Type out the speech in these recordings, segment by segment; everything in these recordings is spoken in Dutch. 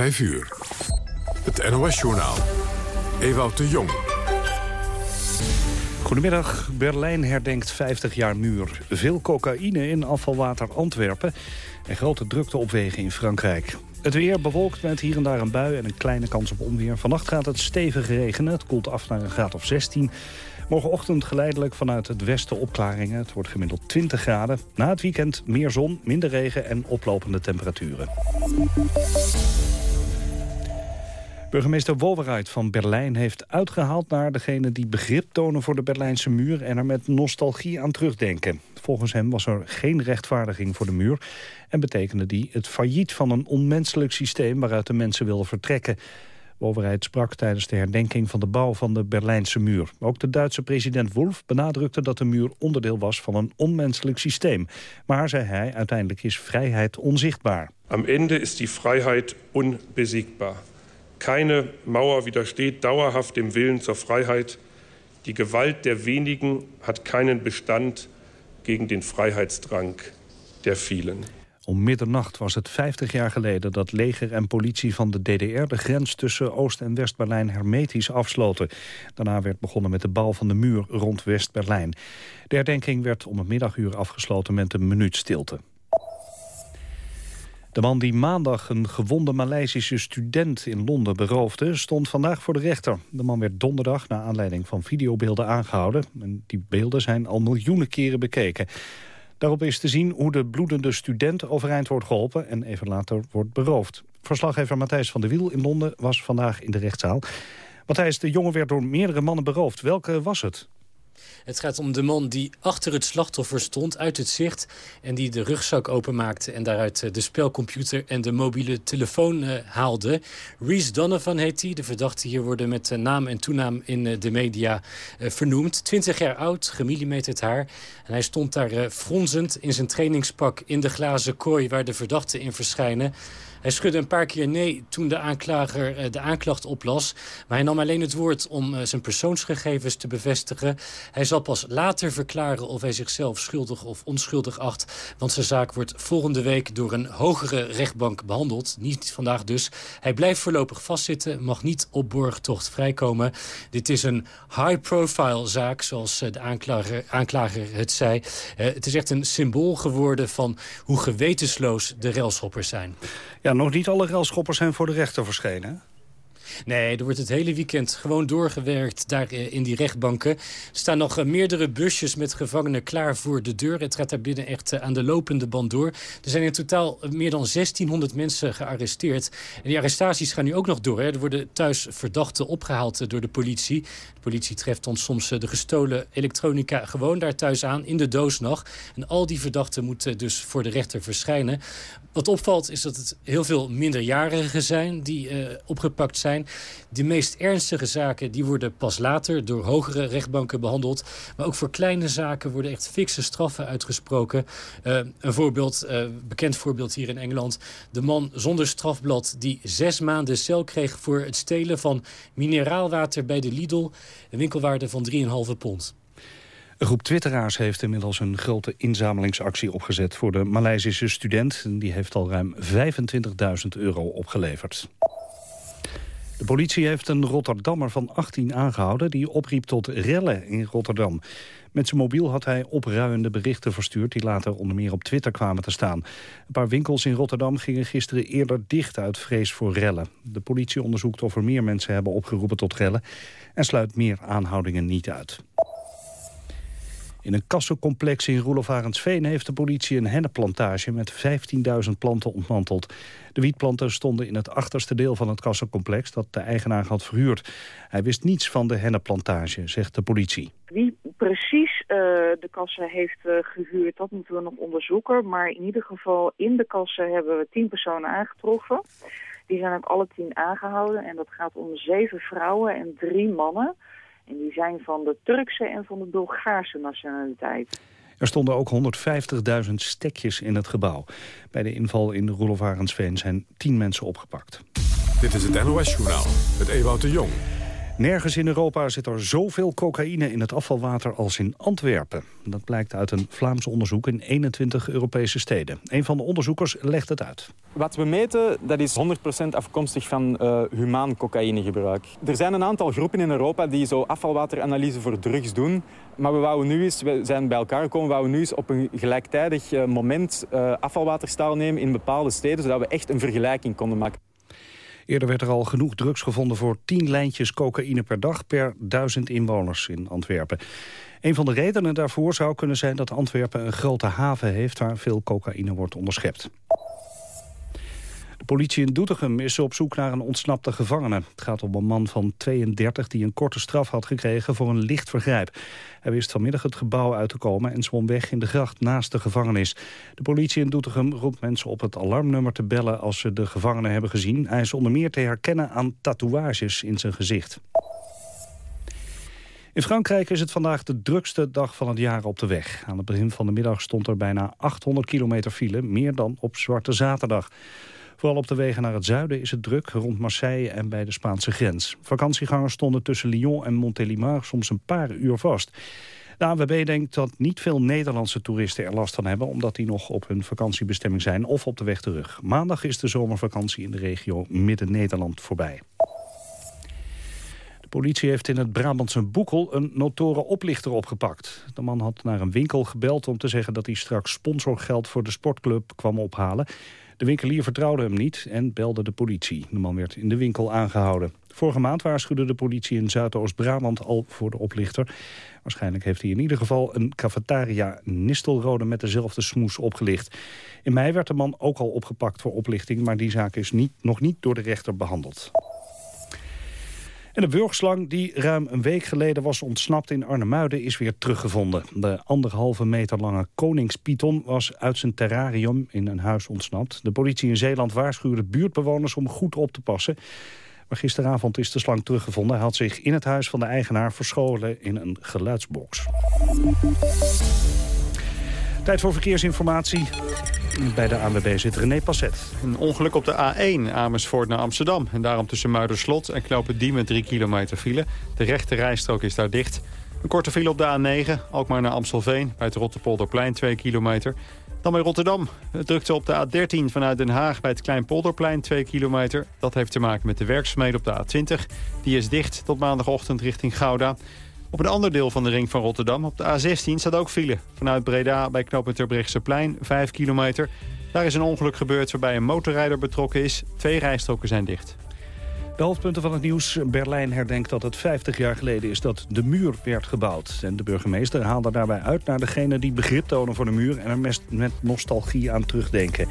5 uur. Het NOS-journaal. Ewout de Jong. Goedemiddag. Berlijn herdenkt 50 jaar muur. Veel cocaïne in afvalwater Antwerpen... en grote drukte op wegen in Frankrijk. Het weer bewolkt met hier en daar een bui en een kleine kans op onweer. Vannacht gaat het stevig regenen. Het koelt af naar een graad of 16. Morgenochtend geleidelijk vanuit het westen opklaringen. Het wordt gemiddeld 20 graden. Na het weekend meer zon, minder regen en oplopende temperaturen. Burgemeester Wolverheid van Berlijn heeft uitgehaald naar degene die begrip tonen voor de Berlijnse muur en er met nostalgie aan terugdenken. Volgens hem was er geen rechtvaardiging voor de muur en betekende die het failliet van een onmenselijk systeem waaruit de mensen wilden vertrekken. Wolverheid sprak tijdens de herdenking van de bouw van de Berlijnse muur. Ook de Duitse president Wolf benadrukte dat de muur onderdeel was van een onmenselijk systeem. Maar, zei hij, uiteindelijk is vrijheid onzichtbaar. Am Ende is die vrijheid onbesiegbaar. Keine Mauer widersteht dauerhaft dem Willen zur Freiheit. Die Gewalt der wenigen hat keinen Bestand gegen den Freiheitsdrang der vielen. Om middernacht was het 50 jaar geleden dat leger en politie van de DDR de grens tussen Oost- en West-Berlijn hermetisch afsloten. Daarna werd begonnen met de bouw van de muur rond West-Berlijn. De herdenking werd om het middaguur afgesloten met een minuut stilte. De man die maandag een gewonde Maleisische student in Londen beroofde... stond vandaag voor de rechter. De man werd donderdag naar aanleiding van videobeelden aangehouden. En die beelden zijn al miljoenen keren bekeken. Daarop is te zien hoe de bloedende student overeind wordt geholpen... en even later wordt beroofd. Verslaggever Matthijs van der Wiel in Londen was vandaag in de rechtszaal. Matthijs, de jongen werd door meerdere mannen beroofd. Welke was het? Het gaat om de man die achter het slachtoffer stond, uit het zicht... en die de rugzak openmaakte en daaruit eh, de spelcomputer en de mobiele telefoon uh, haalde. Reese Donovan heet hij. De verdachte hier worden met uh, naam en toenaam in de media vernoemd. 20 jaar oud, gemillimeterd haar. En hij stond daar fronsend in zijn trainingspak in de glazen kooi... waar de verdachten in verschijnen... Hij schudde een paar keer nee toen de aanklager eh, de aanklacht oplas. Maar hij nam alleen het woord om eh, zijn persoonsgegevens te bevestigen. Hij zal pas later verklaren of hij zichzelf schuldig of onschuldig acht. Want zijn zaak wordt volgende week door een hogere rechtbank behandeld. Niet vandaag dus. Hij blijft voorlopig vastzitten, mag niet op borgtocht vrijkomen. Dit is een high-profile zaak, zoals eh, de aanklager, het zei. het is echt een symbool geworden van hoe gewetensloos de railschoppers zijn. Ja, nog niet alle railschoppers zijn voor de rechter verschenen. Nee, er wordt het hele weekend gewoon doorgewerkt daar eh, in die rechtbanken. Er staan nog eh, meerdere busjes met gevangenen klaar voor de deur. Het gaat daar binnen echt eh, aan de lopende band door. Er zijn in totaal meer dan 1600 mensen gearresteerd. En die arrestaties gaan nu ook nog door. Hè. Er worden thuis verdachten opgehaald door de politie. De politie treft dan soms de gestolen elektronica gewoon daar thuis aan in de doos nog. En al die verdachten moeten dus voor de rechter verschijnen. Wat opvalt is dat het heel veel minderjarigen zijn die opgepakt zijn. De meest ernstige zaken die worden pas later door hogere rechtbanken behandeld. Maar ook voor kleine zaken worden echt fikse straffen uitgesproken. Uh, een voorbeeld, uh, bekend voorbeeld hier in Engeland. De man zonder strafblad die zes maanden cel kreeg voor het stelen van mineraalwater bij de Lidl. Een winkelwaarde van 3,5 pond. Een groep twitteraars heeft inmiddels een grote inzamelingsactie opgezet... voor de Maleisische student. Die heeft al ruim 25.000 euro opgeleverd. De politie heeft een Rotterdammer van 18 aangehouden... die opriep tot rellen in Rotterdam. Met zijn mobiel had hij opruiende berichten verstuurd... die later onder meer op Twitter kwamen te staan. Een paar winkels in Rotterdam gingen gisteren eerder dicht uit vrees voor rellen. De politie onderzoekt of er meer mensen hebben opgeroepen tot rellen... en sluit meer aanhoudingen niet uit. In een kassencomplex in Roelof heeft de politie een hennepplantage met 15.000 planten ontmanteld. De wietplanten stonden in het achterste deel van het kassencomplex dat de eigenaar had verhuurd. Hij wist niets van de hennepplantage, zegt de politie. Wie precies uh, de kassen heeft uh, gehuurd, dat moeten we nog onderzoeken. Maar in ieder geval in de kassen hebben we tien personen aangetroffen. Die zijn ook alle tien aangehouden en dat gaat om zeven vrouwen en drie mannen. En die zijn van de Turkse en van de Bulgaarse nationaliteit. Er stonden ook 150.000 stekjes in het gebouw. Bij de inval in Roelof zijn tien mensen opgepakt. Dit is het NOS-journaal met Ewout de Jong. Nergens in Europa zit er zoveel cocaïne in het afvalwater als in Antwerpen. Dat blijkt uit een Vlaams onderzoek in 21 Europese steden. Een van de onderzoekers legt het uit. Wat we meten, dat is 100% afkomstig van uh, humaan cocaïnegebruik. Er zijn een aantal groepen in Europa die zo afvalwateranalyse voor drugs doen. Maar we nu eens, we zijn bij elkaar gekomen, we wouden nu eens op een gelijktijdig uh, moment uh, afvalwaterstaal nemen in bepaalde steden, zodat we echt een vergelijking konden maken. Eerder werd er al genoeg drugs gevonden voor 10 lijntjes cocaïne per dag per duizend inwoners in Antwerpen. Een van de redenen daarvoor zou kunnen zijn dat Antwerpen een grote haven heeft waar veel cocaïne wordt onderschept. Politie in Doetinchem is op zoek naar een ontsnapte gevangene. Het gaat om een man van 32 die een korte straf had gekregen voor een licht vergrijp. Hij wist vanmiddag het gebouw uit te komen en zwom weg in de gracht naast de gevangenis. De politie in Doetinchem roept mensen op het alarmnummer te bellen als ze de gevangene hebben gezien. Hij is onder meer te herkennen aan tatoeages in zijn gezicht. In Frankrijk is het vandaag de drukste dag van het jaar op de weg. Aan het begin van de middag stond er bijna 800 kilometer file, meer dan op Zwarte Zaterdag. Vooral op de wegen naar het zuiden is het druk, rond Marseille en bij de Spaanse grens. Vakantiegangers stonden tussen Lyon en Montélimar soms een paar uur vast. De AWB denkt dat niet veel Nederlandse toeristen er last van hebben... omdat die nog op hun vakantiebestemming zijn of op de weg terug. Maandag is de zomervakantie in de regio Midden-Nederland voorbij. De politie heeft in het Brabantse Boekel een notoren oplichter opgepakt. De man had naar een winkel gebeld om te zeggen dat hij straks sponsorgeld voor de sportclub kwam ophalen. De winkelier vertrouwde hem niet en belde de politie. De man werd in de winkel aangehouden. Vorige maand waarschuwde de politie in Zuidoost-Brabant al voor de oplichter. Waarschijnlijk heeft hij in ieder geval een cafetaria Nistelrode met dezelfde smoes opgelicht. In mei werd de man ook al opgepakt voor oplichting, maar die zaak is niet, nog niet door de rechter behandeld. En de wurgslang die ruim een week geleden was ontsnapt in Arnhemuiden is weer teruggevonden. De anderhalve meter lange koningspython was uit zijn terrarium in een huis ontsnapt. De politie in Zeeland waarschuwde buurtbewoners om goed op te passen. Maar gisteravond is de slang teruggevonden. Hij had zich in het huis van de eigenaar verscholen in een geluidsbox. Tijd voor verkeersinformatie. Bij de ANWB zit René Passet. Een ongeluk op de A1 Amersfoort naar Amsterdam. En daarom tussen Muiderslot en Knopen Diemen 3 kilometer file. De rechte rijstrook is daar dicht. Een korte file op de A9, ook maar naar Amstelveen. Bij het Rotterpolderplein 2 kilometer. Dan bij Rotterdam. Het drukte op de A13 vanuit Den Haag bij het Kleinpolderplein 2 kilometer. Dat heeft te maken met de werkzaamheden op de A20. Die is dicht tot maandagochtend richting Gouda. Op een ander deel van de ring van Rotterdam, op de A16, staat ook file. Vanuit Breda bij knooppunt plein 5 kilometer. Daar is een ongeluk gebeurd waarbij een motorrijder betrokken is. Twee rijstroken zijn dicht. De hoofdpunten van het nieuws. Berlijn herdenkt dat het 50 jaar geleden is dat de muur werd gebouwd. En de burgemeester haalde daarbij uit naar degene die begrip tonen voor de muur... en er met nostalgie aan terugdenken.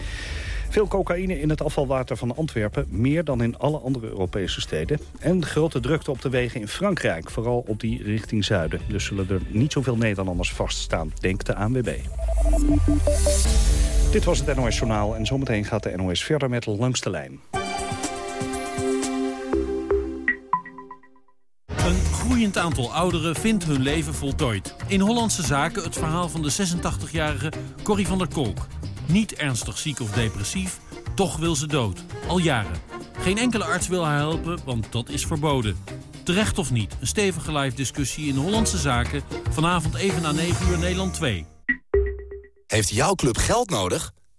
Veel cocaïne in het afvalwater van Antwerpen, meer dan in alle andere Europese steden. En grote drukte op de wegen in Frankrijk, vooral op die richting zuiden. Dus zullen er niet zoveel Nederlanders vaststaan, denkt de ANWB. Dit was het NOS Journaal en zometeen gaat de NOS verder met Langs de Lijn. Een groeiend aantal ouderen vindt hun leven voltooid. In Hollandse Zaken het verhaal van de 86-jarige Corrie van der Kolk. Niet ernstig ziek of depressief, toch wil ze dood. Al jaren. Geen enkele arts wil haar helpen, want dat is verboden. Terecht of niet, een stevige live discussie in Hollandse Zaken... vanavond even na 9 uur Nederland 2. Heeft jouw club geld nodig?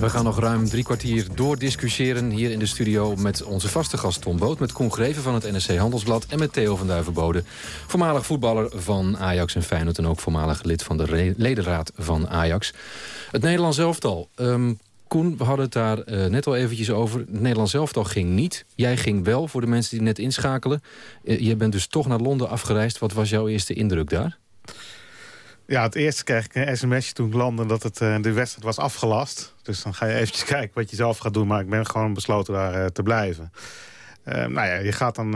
We gaan nog ruim drie kwartier doordiscussiëren hier in de studio... met onze vaste gast Tom Boot, met Koen Greven van het NSC Handelsblad... en met Theo van Duivenbode, voormalig voetballer van Ajax en Feyenoord... en ook voormalig lid van de ledenraad van Ajax. Het Nederlands elftal. Um, Koen, we hadden het daar uh, net al eventjes over. Het Nederlands elftal ging niet. Jij ging wel, voor de mensen die net inschakelen. Uh, je bent dus toch naar Londen afgereisd. Wat was jouw eerste indruk daar? Ja, het eerste kreeg ik een sms'je toen ik landde dat het, uh, de wedstrijd was afgelast. Dus dan ga je eventjes kijken wat je zelf gaat doen. Maar ik ben gewoon besloten daar te blijven. Nou ja, je gaat dan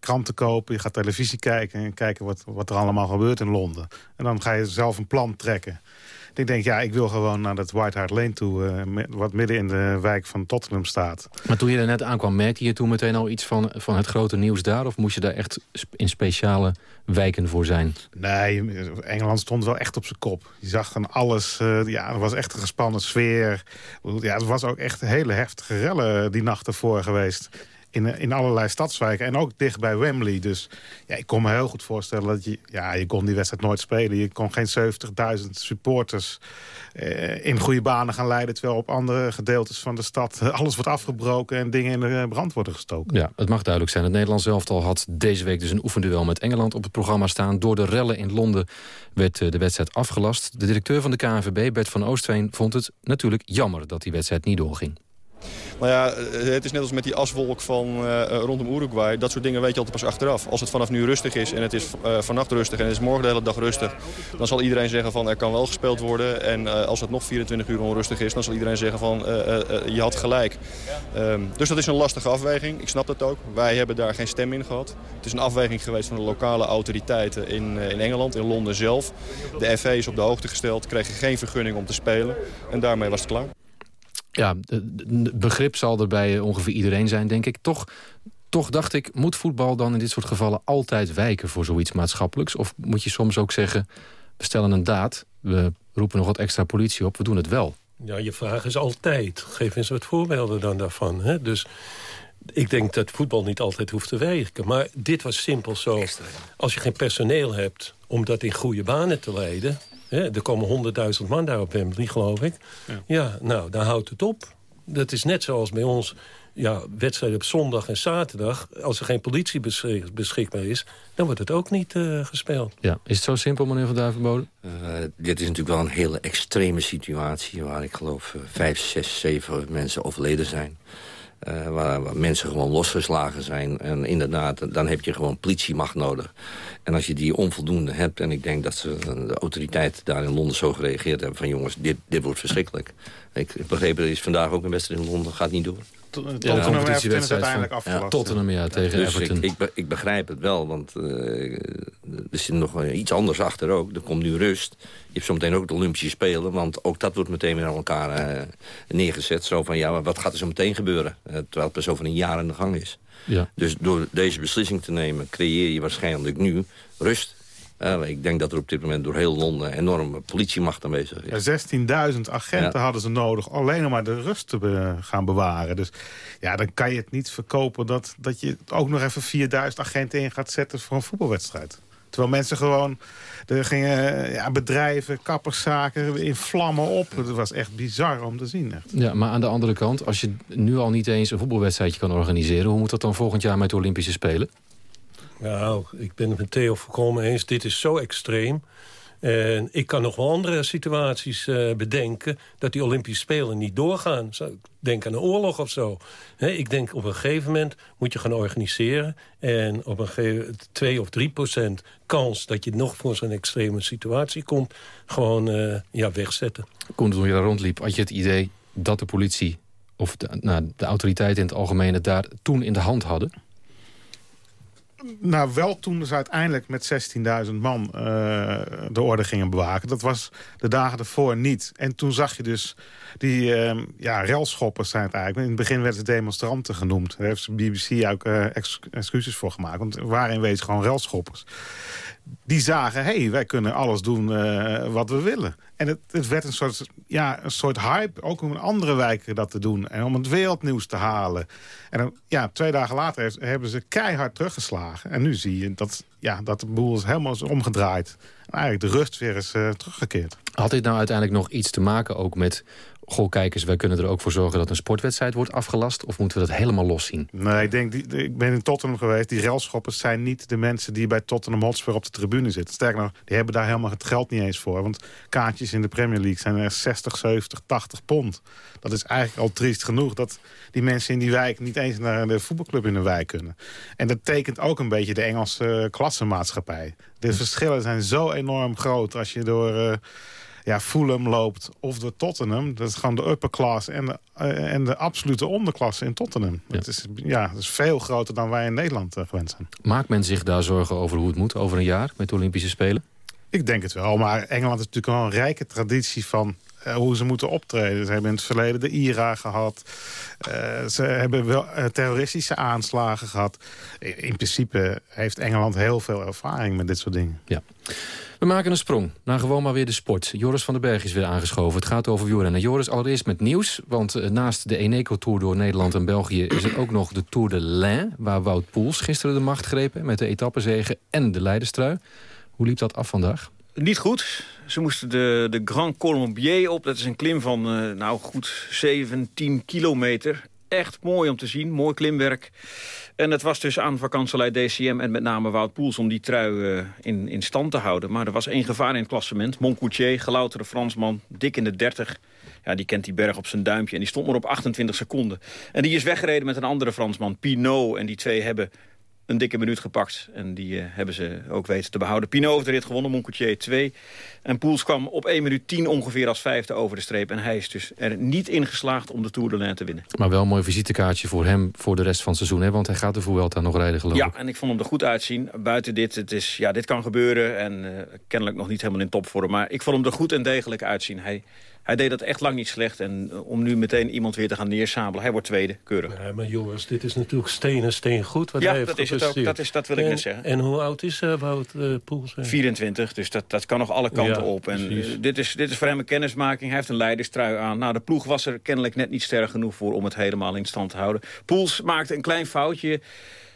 kranten kopen, je gaat televisie kijken... en kijken wat, wat er allemaal gebeurt in Londen. En dan ga je zelf een plan trekken. Ik denk, ja, ik wil gewoon naar dat White Hart Lane toe... Uh, wat midden in de wijk van Tottenham staat. Maar toen je er net aankwam, merkte je toen meteen al iets van, van het grote nieuws daar? Of moest je daar echt in speciale wijken voor zijn? Nee, Engeland stond wel echt op zijn kop. Je zag van alles, uh, ja, er was echt een gespannen sfeer. Ja, er was ook echt hele heftige rellen die nacht ervoor geweest in, in allerlei stadswijken. En ook dicht bij Wembley. Dus ja, ik kon me heel goed voorstellen dat je... Ja, je kon die wedstrijd nooit spelen. Je kon geen 70.000 supporters eh, in goede banen gaan leiden... terwijl op andere gedeeltes van de stad alles wordt afgebroken... en dingen in de brand worden gestoken. Ja, het mag duidelijk zijn. Het Nederlands elftal had deze week dus een oefenduel met Engeland op het programma staan. Door de rellen in Londen werd eh, de wedstrijd afgelast. De directeur van de KNVB, Bert van Oostveen, vond het natuurlijk jammer... dat die wedstrijd niet doorging. Nou ja, eh, het is net als met die aswolk van uh, rondom Uruguay. Dat soort dingen weet je altijd pas achteraf. Als het vanaf nu rustig is en het is uh, vannacht rustig en het is morgen de hele dag rustig... dan zal iedereen zeggen van er kan wel gespeeld worden. En als het nog 24 uur onrustig is, dan zal iedereen zeggen van je had gelijk. Um, dus dat is een lastige afweging. Ik snap dat ook. Wij hebben daar geen stem in gehad. Het is een afweging geweest van de lokale autoriteiten in, in Engeland, in Londen zelf. De FA is op de hoogte gesteld, kregen geen vergunning om te spelen. En daarmee was het klaar ja, begrip zal er bij ongeveer iedereen zijn, denk ik. Toch, toch dacht ik, moet voetbal dan in dit soort gevallen altijd wijken voor zoiets maatschappelijks? Of moet je soms ook zeggen, we stellen een daad, we roepen nog wat extra politie op, we doen het wel? Ja, je vraag is altijd, geef eens wat voorbeelden dan daarvan. Hè? Dus ik denk dat voetbal niet altijd hoeft te wijken. Maar dit was simpel zo. Als je geen personeel hebt om dat in goede banen te leiden er komen 100.000 man daar op Wembley, geloof ik. Ja. ja, nou, dan houdt het op. Dat is net zoals bij ons ja, wedstrijden op zondag en zaterdag... als er geen politie beschikbaar is, dan wordt het ook niet uh, gespeeld. Ja, is het zo simpel, meneer Van Duivenbode? Uh, dit is natuurlijk wel een hele extreme situatie... waar ik geloof uh, vijf, zes, zeven mensen overleden zijn. Uh, waar, mensen gewoon losgeslagen zijn. En inderdaad, dan heb je gewoon politiemacht nodig. En als je die onvoldoende hebt... en ik denk dat ze, de autoriteiten daar in Londen zo gereageerd hebben... van jongens, dit, dit wordt verschrikkelijk. Ik, ik begreep, er is vandaag ook een wedstrijd in Londen, gaat niet door. Tottenham ja, Everton is uiteindelijk afgelast. Ja, Tottenham, ja, tegen dus Everton. Ik, ik, ik, begrijp het wel, want uh, er zit nog iets anders achter ook. Er komt nu rust. Je hebt zometeen ook de Olympische Spelen, want ook dat wordt meteen weer aan elkaar uh, neergezet. Zo van, ja, wat gaat er zo meteen gebeuren? Uh, terwijl het pas over een jaar aan de gang is. Ja. Dus door deze beslissing te nemen, creëer je waarschijnlijk nu rust uh, ik denk dat er op dit moment door heel Londen enorme politiemacht aanwezig is. Ja, 16.000 agenten hadden ze nodig alleen om maar de rust te be gaan bewaren. Dus ja, dan kan je het niet verkopen dat, dat je ook nog even 4.000 agenten in gaat zetten voor een voetbalwedstrijd. Terwijl mensen gewoon... Er gingen ja, bedrijven, kapperszaken in vlammen op. Het was echt bizar om te zien. Echt. Ja, maar aan de andere kant, als je nu al niet eens een voetbalwedstrijdje kan organiseren... hoe moet dat dan volgend jaar met de Olympische Spelen? Nou, ik ben het met Theo voorkomen eens. Dit is zo extreem. En ik kan nog wel andere situaties uh, bedenken... dat die Olympische Spelen niet doorgaan. Denk aan een oorlog of zo. ik denk op een gegeven moment moet je gaan organiseren... en op een gegeven 2 of 3 procent kans dat je nog voor zo'n extreme situatie komt... gewoon uh, ja, wegzetten. Koen, toen je daar rondliep, had je het idee dat de politie... of de, nou, de autoriteiten in het algemeen het daar toen in de hand hadden? Nou, wel toen ze uiteindelijk met 16.000 man uh, de orde gingen bewaken. Dat was de dagen ervoor niet. En toen zag je dus die uh, ja, relschoppers zijn het eigenlijk. In het begin werden ze demonstranten genoemd. Daar heeft de BBC ook uh, excuses voor gemaakt. Want waren in wezen gewoon relschoppers die zagen, hé, hey, wij kunnen alles doen uh, wat we willen. En het, het, werd een soort, ja, een soort hype, ook om in andere wijken dat te doen. En om het wereldnieuws te halen. En dan, ja, twee dagen later hebben ze keihard teruggeslagen. En nu zie je dat, ja, dat de boel is helemaal is omgedraaid. En eigenlijk de rust weer is uh, teruggekeerd. Had dit nou uiteindelijk nog iets te maken ook met goh, kijkers, wij kunnen er ook voor zorgen dat een sportwedstrijd wordt afgelast? Of moeten we dat helemaal los zien? Nee, ik denk, die, ik ben in Tottenham geweest. Die relschoppers zijn niet de mensen die bij Tottenham Hotspur op de tribune zitten. Sterker nog, die hebben daar helemaal het geld niet eens voor. Want kaartjes in de Premier League zijn er 60, 70, 80 pond. Dat is eigenlijk al triest genoeg dat die mensen in die wijk... niet eens naar de voetbalclub in de wijk kunnen. En dat tekent ook een beetje de Engelse klassenmaatschappij. De verschillen zijn zo enorm groot als je door... Uh, ja, Fulham loopt of door Tottenham. Dat is gewoon de upper class en de, uh, en de absolute onderklasse in Tottenham. Ja. Het, is, ja, het is veel groter dan wij in Nederland uh, gewend zijn. Maakt men zich daar zorgen over hoe het moet over een jaar met de Olympische Spelen? Ik denk het wel, maar Engeland is natuurlijk wel een rijke traditie van uh, hoe ze moeten optreden. Ze hebben in het verleden de IRA gehad. Uh, ze hebben wel uh, terroristische aanslagen gehad. In, in, principe heeft Engeland heel veel ervaring met dit soort dingen. Ja. We maken een sprong naar gewoon maar weer de sport. Joris van den Berg is weer aangeschoven. Het gaat over wielrennen. Joris, allereerst met nieuws. Want naast de Eneco Tour door Nederland en België... is er ook nog de Tour de l'Ain... waar Wout Poels gisteren de macht greep... met de etappezegen en de leiderstrui. Hoe liep dat af vandaag? Niet goed. Ze moesten de, de Grand Colombier op. Dat is een klim van, uh, nou goed, 17 kilometer. Echt mooi om te zien. Mooi klimwerk. En het was dus aan vakantselei DCM en met name Wout Poels... om die trui uh, in, in stand te houden. Maar er was één gevaar in het klassement. Moncoutier, gelouterde Fransman, dik in de 30. Ja, die kent die berg op zijn duimpje. En die stond maar op 28 seconden. En die is weggereden met een andere Fransman, Pinot. En die twee hebben een dikke minuut gepakt. En die uh, hebben ze ook weten te behouden. Pinot heeft de rit gewonnen, Moncoutier 2. En Poels kwam op 1 minuut 10 ongeveer als vijfde over de streep. En hij is dus er niet in geslaagd om de Tour de Lens te winnen. Maar wel een mooi visitekaartje voor hem voor de rest van het seizoen. Hè? Want hij gaat de Vuelta nog rijden geloof ik. Ja, en ik vond hem er goed uitzien. Buiten dit, het is, ja, dit kan gebeuren. En uh, kennelijk nog niet helemaal in topvorm. Maar ik vond hem er goed en degelijk uitzien. Hij hij deed dat echt lang niet slecht. En om nu meteen iemand weer te gaan neersabelen, hij wordt tweede, keurig. Ja, maar jongens, dit is natuurlijk steen en steen goed wat ja, hij heeft dat is het ook. Dat, is, dat wil en, ik net zeggen. En hoe oud is uh, Wout uh, Poels? 24, dus dat, dat kan nog alle kanten ja, op. En uh, dit, is, dit is voor hem een kennismaking. Hij heeft een leiderstrui aan. Nou, de ploeg was er kennelijk net niet sterk genoeg voor om het helemaal in stand te houden. Poels maakte een klein foutje.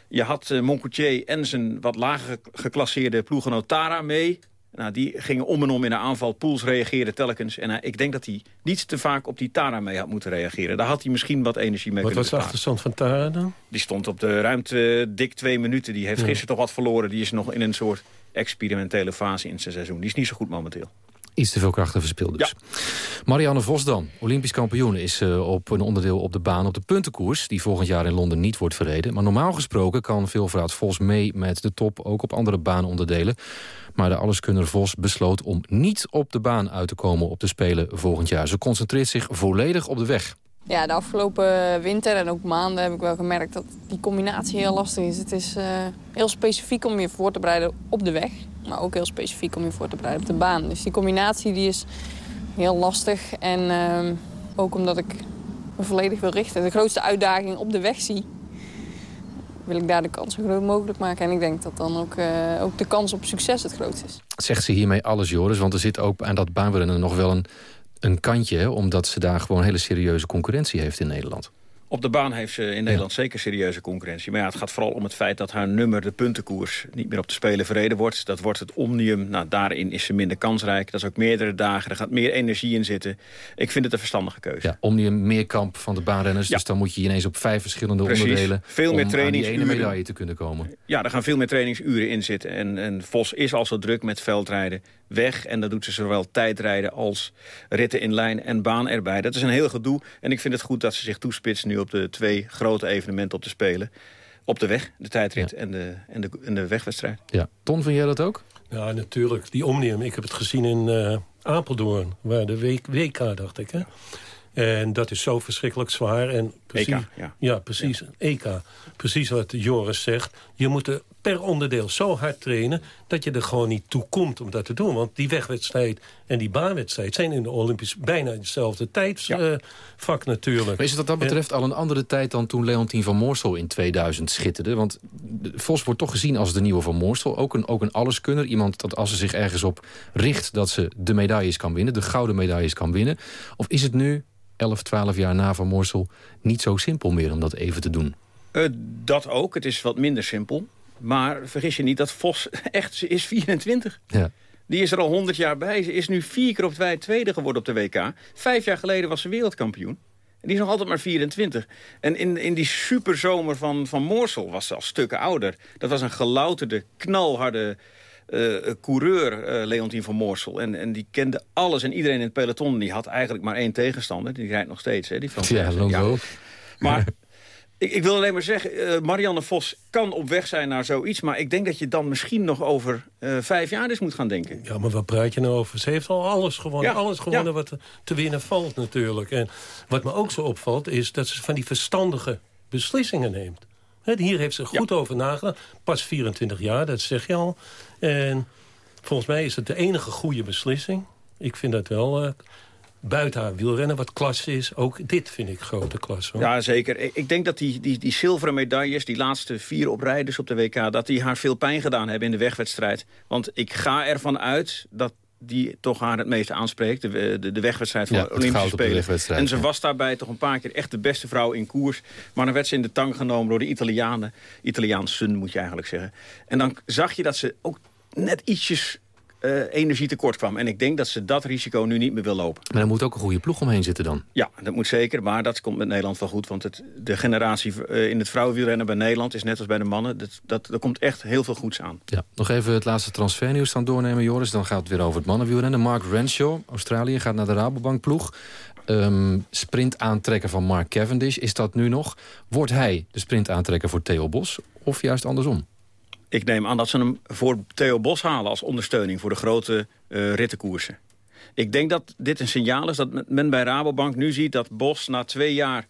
Je had uh, Moncoutier en zijn wat lager geclasseerde ploeggenoot Tara mee. Nou, die gingen om en om in de aanval. Poels reageerde telkens. En uh, ik denk dat hij niet te vaak op die Tara mee had moeten reageren. Daar had hij misschien wat energie mee wat kunnen Wat was de achterstand van Tara dan? Die stond op de ruimte uh, dik twee minuten. Die heeft ja. gisteren toch wat verloren. Die is nog in een soort experimentele fase in zijn seizoen. Die is niet zo goed momenteel. Iets te veel krachten verspild dus. Ja. Marianne Vos dan, Olympisch kampioen, is uh, op een onderdeel op de baan op de puntenkoers... die volgend jaar in Londen niet wordt verreden. Maar normaal gesproken kan veelvraat Vos mee met de top... ook op andere baanonderdelen. Maar de alleskunner Vos besloot om niet op de baan uit te komen op de Spelen volgend jaar. Ze concentreert zich volledig op de weg. Ja, de afgelopen winter en ook maanden heb ik wel gemerkt dat die combinatie heel lastig is. Het is uh, heel specifiek om je voor te bereiden op de weg. Maar ook heel specifiek om je voor te bereiden op de baan. Dus die combinatie die is heel lastig. En uh, ook omdat ik me volledig wil richten. De grootste uitdaging op de weg zie. Wil ik daar de kans zo groot mogelijk maken. En ik denk dat dan ook, uh, ook de kans op succes het grootst is. Zegt ze hiermee alles, Joris? Want er zit ook aan dat baanrennen nog wel een, een kantje. Omdat ze daar gewoon hele serieuze concurrentie heeft in Nederland. Op de baan heeft ze in Nederland zeker serieuze concurrentie. Maar ja, het gaat vooral om het feit dat haar nummer, de puntenkoers... niet meer op de Spelen verreden wordt. Dat wordt het Omnium. Nou, daarin is ze minder kansrijk. Dat is ook meerdere dagen. Er gaat meer energie in zitten. Ik vind het een verstandige keuze. Ja, Omnium, meerkamp van de baanrenners. Ja. Dus dan moet je ineens op vijf verschillende Precies. onderdelen... veel meer om trainingsuren. ene medaille te kunnen komen. Ja, er gaan veel meer trainingsuren in zitten. En, en Vos is al zo druk met veldrijden weg. En dat doet ze zowel tijdrijden als ritten in lijn en baan erbij. Dat is een heel gedoe. En ik vind het goed dat ze zich toespitst nu op de twee grote evenementen op te spelen. Op de weg, de tijdrit ja. en, de, en, de, en de wegwedstrijd. Ja. Ton, vind jij dat ook? Ja, natuurlijk. Die Omnium. Ik heb het gezien in uh, Apeldoorn. Waar de WK, dacht ik. Hè? En dat is zo verschrikkelijk zwaar. En precies, EK, ja. ja precies. Ja. EK. Precies wat Joris zegt. Je moet er per onderdeel zo hard trainen... dat je er gewoon niet toe komt om dat te doen. Want die wegwedstrijd en die baanwedstrijd... zijn in de Olympisch bijna dezelfde tijdsvak ja. uh, natuurlijk. Maar is het wat dat betreft en, al een andere tijd... dan toen Leontien van Moorsel in 2000 schitterde? Want Vos wordt toch gezien als de nieuwe van Moorsel. Ook een, ook een alleskunner. Iemand dat als ze zich ergens op richt... dat ze de medailles kan winnen, de gouden medailles kan winnen. Of is het nu 11, 12 jaar na Van Moorsel niet zo simpel meer om dat even te doen? Uh, dat ook. Het is wat minder simpel. Maar vergis je niet, dat Vos echt, ze is 24. Ja. Die is er al 100 jaar bij. Ze is nu vier keer op twee tweede geworden op de WK. Vijf jaar geleden was ze wereldkampioen. En die is nog altijd maar 24. En in, in die superzomer van, van Moorsel was ze al stukken ouder. Dat was een gelouterde, knalharde uh, coureur uh, Leontien van Moorsel. En, en die kende alles en iedereen in het peloton. Die had eigenlijk maar één tegenstander. Die rijdt nog steeds, hè, die van Ja, Longo. Maar ik, ik, wil alleen maar zeggen, uh, Marianne Vos kan op weg zijn naar zoiets... maar ik denk dat je dan misschien nog over uh, vijf jaar eens moet gaan denken. Ja, maar wat praat je nou over? Ze heeft al alles gewonnen. Ja, alles gewonnen ja. wat te winnen valt natuurlijk. En wat me ook zo opvalt, is dat ze van die verstandige beslissingen neemt. He, hier heeft ze goed ja. over nagedacht. Pas 24 jaar, dat zeg je al. En volgens mij is het de enige goede beslissing. Ik vind dat wel... Uh, buiten haar wielrennen wat klasse is. Ook dit vind ik grote klasse. Hoor. Ja, zeker. Ik denk dat die, die, die zilveren medailles, die laatste vier oprijders op de WK... dat die haar veel pijn gedaan hebben in de wegwedstrijd. Want ik ga ervan uit dat die toch haar het meest aanspreekt. De, de, de wegwedstrijd van ja, de Olympische Spelen. De en ze ja. was daarbij toch een paar keer echt de beste vrouw in koers. Maar dan werd ze in de tang genomen door de Italianen. Italiaansen moet je eigenlijk zeggen. En dan zag je dat ze ook net ietsjes uh, energie tekort kwam. En ik denk dat ze dat risico nu niet meer wil lopen. Maar er moet ook een goede ploeg omheen zitten dan. Ja, dat moet zeker. Maar dat komt met Nederland wel goed. Want het, de generatie uh, in het vrouwenwielrennen bij Nederland is net als bij de mannen. Dat, dat, er komt echt heel veel goeds aan. Ja, nog even het laatste transfernieuws dan doornemen, Joris. Dan gaat het weer over het mannenwielrennen. Mark Renshaw, Australië, gaat naar de Rabobank ploeg. Um, sprint van Mark Cavendish is dat nu nog. Wordt hij de sprint aantrekker voor Theo Bos of juist andersom? Ik neem aan dat ze hem voor Theo Bos halen als ondersteuning voor de grote uh, rittenkoersen. Ik denk dat dit een signaal is dat men bij Rabobank nu ziet dat Bos na twee jaar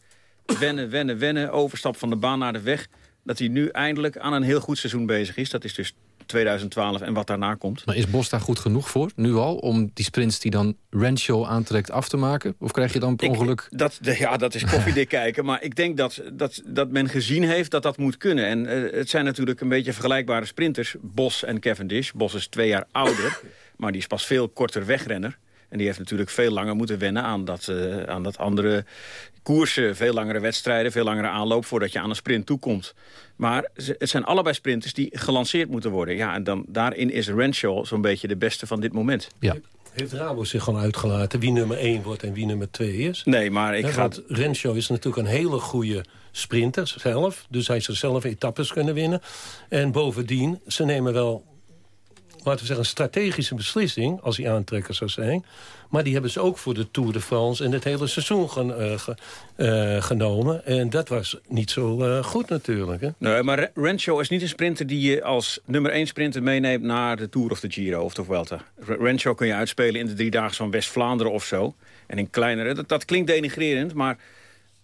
wennen, wennen, wennen, overstap van de baan naar de weg, dat hij nu eindelijk aan een heel goed seizoen bezig is. Dat is dus 2012 en wat daarna komt. Maar is Bos daar goed genoeg voor, nu al, om die sprints die dan Renshaw aantrekt af te maken? Of krijg je dan per ongeluk... Dat, ja, dat is koffiedik kijken. Maar ik denk dat, dat, dat men gezien heeft dat dat moet kunnen. En uh, het zijn natuurlijk een beetje vergelijkbare sprinters. Bos en Cavendish. Bos is twee jaar ouder, maar die is pas veel korter wegrenner. En die heeft natuurlijk veel langer moeten wennen aan dat, uh, aan dat andere koersen. Veel langere wedstrijden, veel langere aanloop voordat je aan een sprint toekomt. Maar het zijn allebei sprinters die gelanceerd moeten worden. Ja, en dan, daarin is Renshaw zo'n beetje de beste van dit moment. Ja. Heeft Rabo zich gewoon uitgelaten wie nummer 1 wordt en wie nummer 2 is? Nee, maar ik ja, ga... Want Renshaw is natuurlijk een hele goede sprinter zelf. Dus hij zou zelf etappes kunnen winnen. En bovendien, ze nemen wel laten we zeggen, een strategische beslissing... als hij aantrekker zou zijn. Maar die hebben ze ook voor de Tour de France... en het hele seizoen ge, uh, genomen. En dat was niet zo uh, goed natuurlijk. Hè? Nee, maar Renshaw is niet een sprinter die je als nummer 1 sprinter meeneemt... naar de Tour of de Giro of de Vuelta. Renshaw kun je uitspelen in de drie dagen van West-Vlaanderen of zo. En in kleinere, dat, dat klinkt denigrerend... maar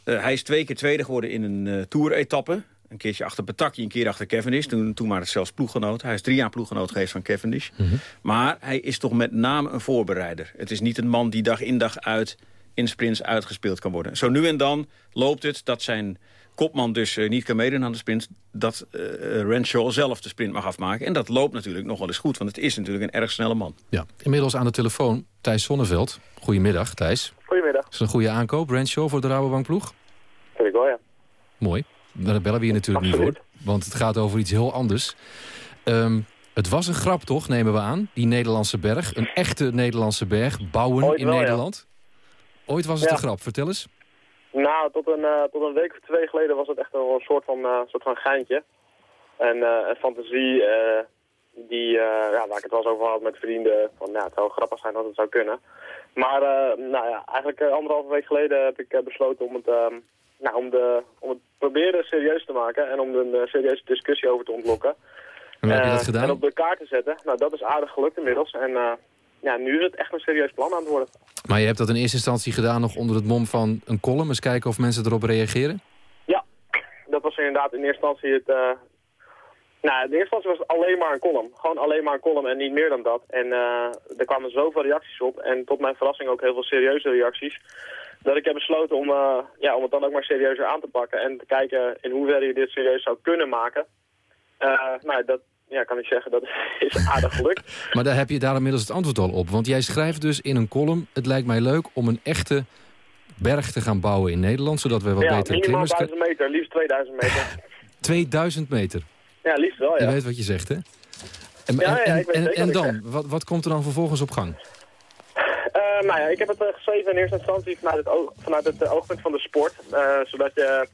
hij is twee keer tweede geworden in een Tour-etappe... Een keertje achter Pataki, een keer achter Cavendish. Toen, toen maar het zelfs ploeggenoot. Hij is drie jaar ploeggenoot geweest van Cavendish. Mm -hmm. Maar hij is toch met name een voorbereider. Het is niet een man die dag in dag uit in sprints uitgespeeld kan worden. Zo nu en dan loopt het dat zijn kopman dus uh, niet kan meedoen aan de sprint... dat uh, Renshaw zelf de sprint mag afmaken. En dat loopt natuurlijk nog wel eens goed, want het is natuurlijk een erg snelle man. Ja, inmiddels aan de telefoon Thijs Sonneveld. Goedemiddag, Thijs. Goedemiddag. Is het een goede aankoop, Renshaw voor de Rabobankploeg? Vind ik wel, ja. Mooi. Daar bellen we je natuurlijk Absoluut. niet voor. Want het gaat over iets heel anders. Um, het was een grap toch, nemen we aan. Die Nederlandse berg. Een echte Nederlandse berg. Bouwen Ooit in wel, Nederland. Ja. Ooit was het ja. een grap. Vertel eens. Nou, tot een, uh, tot een week of twee geleden was het echt wel een soort van, uh, soort van geintje. En uh, een fantasie die, ja, waar ik het wel eens over had met vrienden. Van, ja, het zou grappig zijn als het zou kunnen. Maar nou ja, eigenlijk anderhalve week geleden heb ik besloten om het... Nou, om, de, om het proberen serieus te maken en om er een serieuze discussie over te ontlokken. En heb je dat gedaan? En op de kaart te zetten. Nou, dat is aardig gelukt inmiddels. En uh, ja, nu is het echt een serieus plan aan het worden. Maar je hebt dat in eerste instantie gedaan nog onder het mom van een column. Eens kijken of mensen erop reageren? Ja, dat was inderdaad in eerste instantie het... Uh, nou, in eerste instantie was het alleen maar een column. Gewoon alleen maar een column en niet meer dan dat. En uh, er kwamen zoveel reacties op. En tot mijn verrassing ook heel veel serieuze reacties dat ik heb besloten om, uh, ja, om het dan ook maar serieuzer aan te pakken. En te kijken in hoeverre je dit serieus zou kunnen maken. Uh, nou, dat ja, kan ik zeggen, dat is aardig gelukt. maar daar heb je daar inmiddels het antwoord al op. Want jij schrijft dus in een column... het lijkt mij leuk om een echte berg te gaan bouwen in Nederland... zodat we wat ja, betere minimaal klimmers... 1000 meter, liefst 2000 meter. 2000 meter? Ja, liefst wel, ja. Je weet wat je zegt, hè? En, ja, ja, en, en, en dan? Wat, wat komt er dan vervolgens op gang? Uh, nou ja, ik heb het uh, geschreven in eerste instantie vanuit het, vanuit het uh, oogpunt van de sport. zodat je,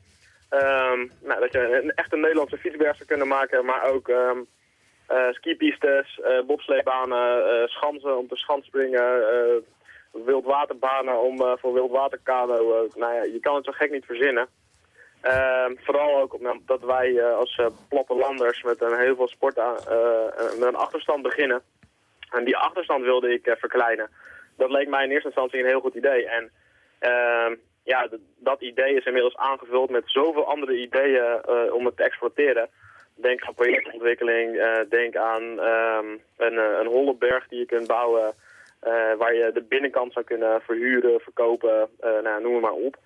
um, nou, dat je een echte Nederlandse fietsberg zou kunnen maken, maar ook um, skipistes, bobsleebanen, schansen om te schanspringen, wildwaterbanen om, voor wildwaterkano. nou ja, je kan het zo gek niet verzinnen. Ehm, vooral ook omdat wij als plattelanders met een heel veel sport met een achterstand beginnen. En die achterstand wilde ik verkleinen. Dat leek mij in eerste instantie een heel goed idee. En ehm, ja, dat idee is inmiddels aangevuld met zoveel andere ideeën om het te exploiteren. Denk aan projectontwikkeling, uh, denk aan um, een, uh, een holle berg die je kunt bouwen... Waar je de binnenkant zou kunnen verhuren, verkopen, nou, noem maar op.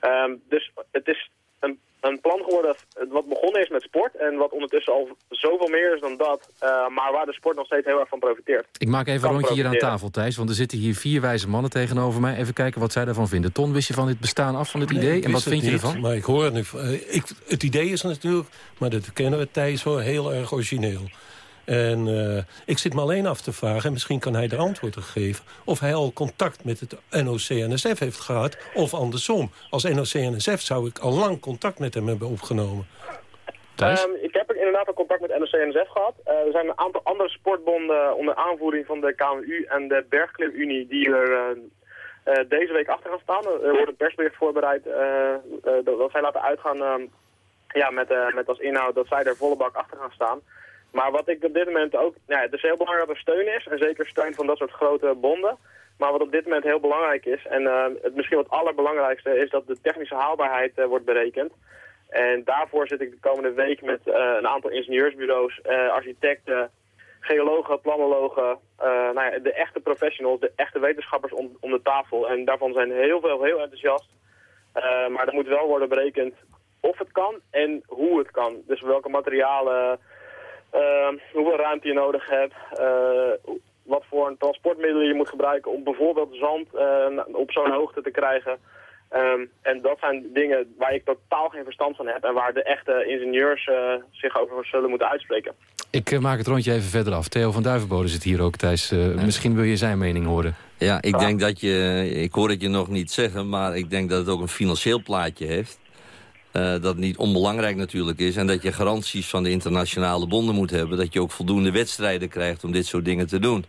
Um, dus het is een, een, plan geworden wat begonnen is met sport... en wat ondertussen al zoveel meer is dan dat... maar waar de sport nog steeds heel erg van profiteert. Ik maak even een rondje hier aan tafel, Thijs... want er zitten hier vier wijze mannen tegenover mij. Even kijken wat zij daarvan vinden. Ton, wist je van dit bestaan af van het idee? en wat vind je ervan? Maar ik hoor het nu. Ik, het idee is natuurlijk, maar dat kennen we Thijs hoor, heel erg origineel. En uh, ik zit me alleen af te vragen, en misschien kan hij er antwoord op geven... of hij al contact met het NOC-NSF heeft gehad, of andersom. Als NOC-NSF zou ik al lang contact met hem hebben opgenomen. Um, ik heb inderdaad al contact met NOC-NSF gehad. Uh, er zijn een aantal andere sportbonden onder aanvoering van de KMU en de Bergklim-Unie... die er uh, deze week achter gaan staan. Er wordt een persbericht voorbereid dat, dat zij laten uitgaan... Ehm, ja, met, met als inhoud dat zij er volle bak achter gaan staan... Maar wat ik op dit moment ook... Het is heel belangrijk dat er steun is. En zeker steun van dat soort grote bonden. Maar wat op dit moment heel belangrijk is... en uh, het misschien wat allerbelangrijkste is dat de technische haalbaarheid uh, wordt berekend. En daarvoor zit ik de komende week met uh, een aantal ingenieursbureaus, architecten, geologen, planologen... nou ja, de echte professionals, de echte wetenschappers om, om de tafel. En daarvan zijn heel veel heel enthousiast. maar er moet wel worden berekend of het kan en hoe het kan. Dus welke materialen hoeveel ruimte je nodig hebt, uh, wat voor een transportmiddelen je moet gebruiken om bijvoorbeeld zand uh, op zo'n hoogte te krijgen. Um, en dat zijn dingen waar ik totaal geen verstand van heb en waar de echte ingenieurs uh, zich over zullen moeten uitspreken. Ik maak het rondje even verder af. Theo van Duivenbode zit hier ook, Thijs. Misschien wil je zijn mening horen. Ja, ik denk dat je, ik hoor het je nog niet zeggen, maar ik denk dat het ook een financieel plaatje heeft. Uh, dat niet onbelangrijk natuurlijk is. En dat je garanties van de internationale bonden moet hebben. Dat je ook voldoende wedstrijden krijgt om dit soort dingen te doen.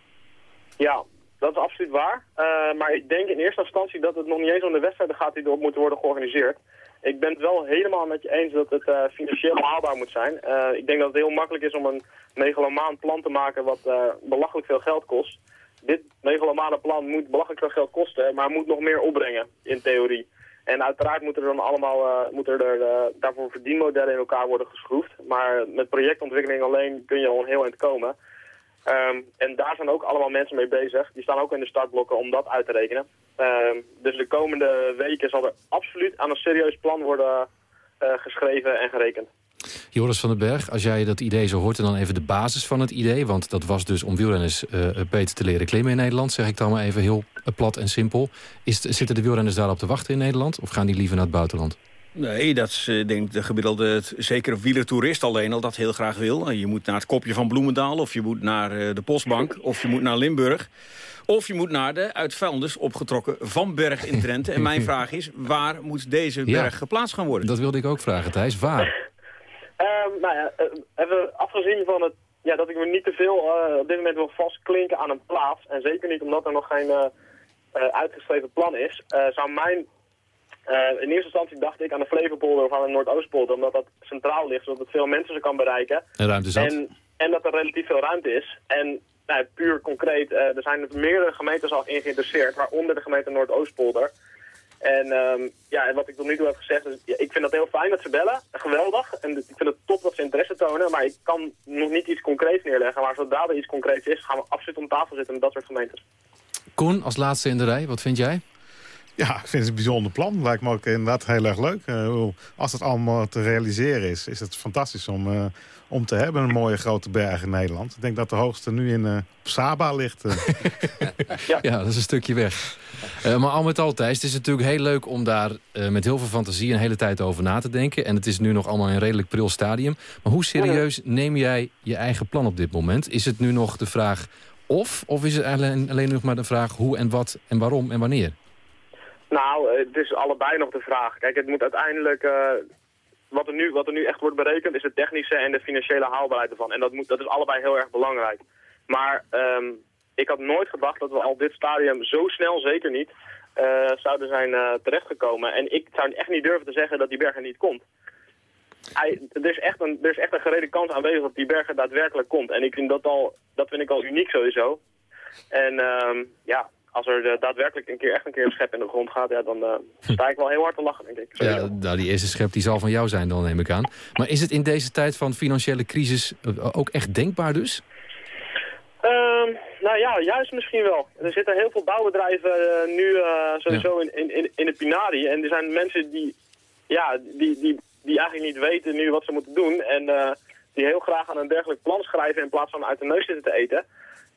Ja, dat is absoluut waar. Uh, maar ik denk in eerste instantie dat het nog niet eens om de wedstrijden gaat die erop moeten worden georganiseerd. Ik ben het wel helemaal met je eens dat het uh, financieel haalbaar moet zijn. ik denk dat het heel makkelijk is om een megalomaan plan te maken wat belachelijk veel geld kost. Dit megalomane plan moet belachelijk veel geld kosten, maar moet nog meer opbrengen in theorie. En uiteraard moeten er dan allemaal uh, er, uh, daarvoor verdienmodellen in elkaar worden geschroefd. Maar met projectontwikkeling alleen kun je al een heel eind komen. Um, en daar zijn ook allemaal mensen mee bezig. Die staan ook in de startblokken om dat uit te rekenen. Um, dus de komende weken zal er absoluut aan een serieus plan worden uh, geschreven en gerekend. Joris van den Berg, als jij dat idee zo hoort... en dan even de basis van het idee... want dat was dus om wielrenners uh, beter te leren klimmen in Nederland... zeg ik dan maar even heel plat en simpel. Is, zitten de wielrenners daarop te wachten in Nederland... of gaan die liever naar het buitenland? Nee, dat is uh, denk de gemiddelde, zeker wielertoerist alleen al, dat heel graag wil. Je moet naar het kopje van Bloemendaal, of je moet naar de Postbank, of je moet naar Limburg. Of je moet naar de uit vuilnis opgetrokken Van Berg in Drenthe. en mijn vraag is, waar moet deze berg ja, geplaatst gaan worden? Dat wilde ik ook vragen, Thijs. Waar? Um, nou ja, even afgezien van het, ja, dat ik me niet te veel uh, op dit moment wil vastklinken aan een plaats. En zeker niet omdat er nog geen uh, uitgeschreven plan is. zou mijn, in eerste instantie dacht ik aan de Flevopolder of aan de Noordoostpolder. Omdat dat centraal ligt, zodat het veel mensen kan bereiken. En ruimte zat. En, en dat er relatief veel ruimte is. En nou, puur concreet, er zijn meerdere gemeentes al in geïnteresseerd. Waaronder de gemeente Noordoostpolder. En um, ja, en wat ik tot nu toe heb gezegd is, ja, ik vind dat heel fijn dat ze bellen. Geweldig. En ik vind het top dat ze interesse tonen. Maar ik kan nog niet iets concreets neerleggen. Maar zodra er iets concreets is, gaan we absoluut om tafel zitten met dat soort gemeentes. Koen, als laatste in de rij, wat vind jij? Ja, ik vind het een bijzonder plan. Lijkt me ook inderdaad heel erg leuk. Uh, als het allemaal te realiseren is, is het fantastisch om, uh, om te hebben. Een mooie grote berg in Nederland. Ik denk dat de hoogste nu in uh, Saba ligt. ja. ja. dat is een stukje weg. maar al met al, Thijs, het is natuurlijk heel leuk om daar met heel veel fantasie een hele tijd over na te denken. En het is nu nog allemaal in een redelijk pril stadium. Maar hoe serieus neem jij je eigen plan op dit moment? Is het nu nog de vraag of? Of is het alleen, alleen nog maar de vraag hoe en wat en waarom en wanneer? Nou, het is allebei nog de vraag. Kijk, het moet uiteindelijk... Uh, wat, er nu, wat er nu echt wordt berekend is de technische en de financiële haalbaarheid ervan. En dat, moet, dat is allebei heel erg belangrijk. Maar ehm, ik had nooit gedacht dat we al dit stadium zo snel, zeker niet, eh, zouden zijn uh, terechtgekomen. En ik zou echt niet durven te zeggen dat die berg er niet komt. Hij, er, is echt een, er is echt een gereden kans aanwezig dat die berg er daadwerkelijk komt. En ik vind dat, al, dat vind ik al uniek sowieso. En ehm, ja, als er uh, daadwerkelijk een keer echt een keer een schep in de grond gaat, ja, dan uh, sta ik wel heel hard te lachen, denk ik. Ja, nou, die eerste schep die zal van jou zijn, dan neem ik aan. Maar is het in deze tijd van financiële crisis ook echt denkbaar dus? Um, nou ja, juist misschien wel. Er zitten heel veel bouwbedrijven uh, nu sowieso ja. in, in, in het Pinari. En er zijn mensen die, ja, die, die, die eigenlijk niet weten nu wat ze moeten doen. En die heel graag aan een dergelijk plan schrijven in plaats van uit de neus zitten te eten.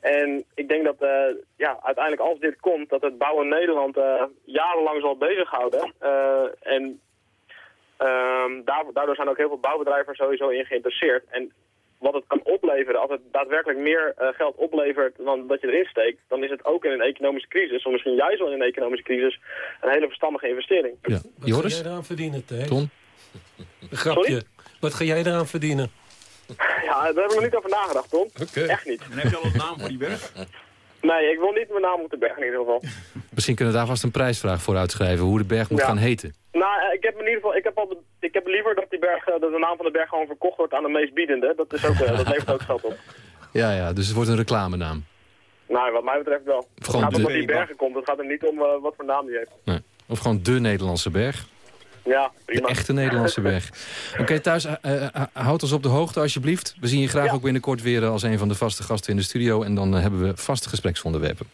En ik denk dat uh, ja, uiteindelijk als dit komt, dat het bouwen Nederland uh, jarenlang zal bezighouden. Uh, en ehm, daardoor zijn ook heel veel bouwbedrijven sowieso in geïnteresseerd. En wat het kan opleveren, als het daadwerkelijk meer geld oplevert dan dat je erin steekt, dan is het ook in een economische crisis, of misschien juist wel in een economische crisis, een hele verstandige investering. Ja. Wat Joris? ga jij eraan verdienen, Thijs? Ton? Grapje. Sorry? Wat ga jij eraan verdienen? Ja, daar hebben we nog niet over nagedacht, Tom. Okay. Echt niet. En heb je al een naam voor die berg? Nee, ik wil niet mijn naam op de berg in ieder geval. Misschien kunnen we daar vast een prijsvraag voor uitschrijven, hoe de berg moet ja. gaan heten. Nou, ik heb in ieder geval, ik heb, al, ik heb liever dat, die berg, dat de naam van de berg gewoon verkocht wordt aan de meest biedende. Dat, is ook, dat levert ook geld op. Ja, ja, dus het wordt een reclamenaam. Nou, wat mij betreft wel. Gewoon het gaat de... om dat die bergen komt, het gaat er niet om uh, wat voor naam die heeft. Nee. Of gewoon de Nederlandse berg. Ja, prima. De echte Nederlandse berg. Oké, okay, thuis, uh, uh, houd ons op de hoogte alsjeblieft. We zien je graag ja. ook binnenkort weer als een van de vaste gasten in de studio. En dan hebben we vaste gespreksonderwerpen.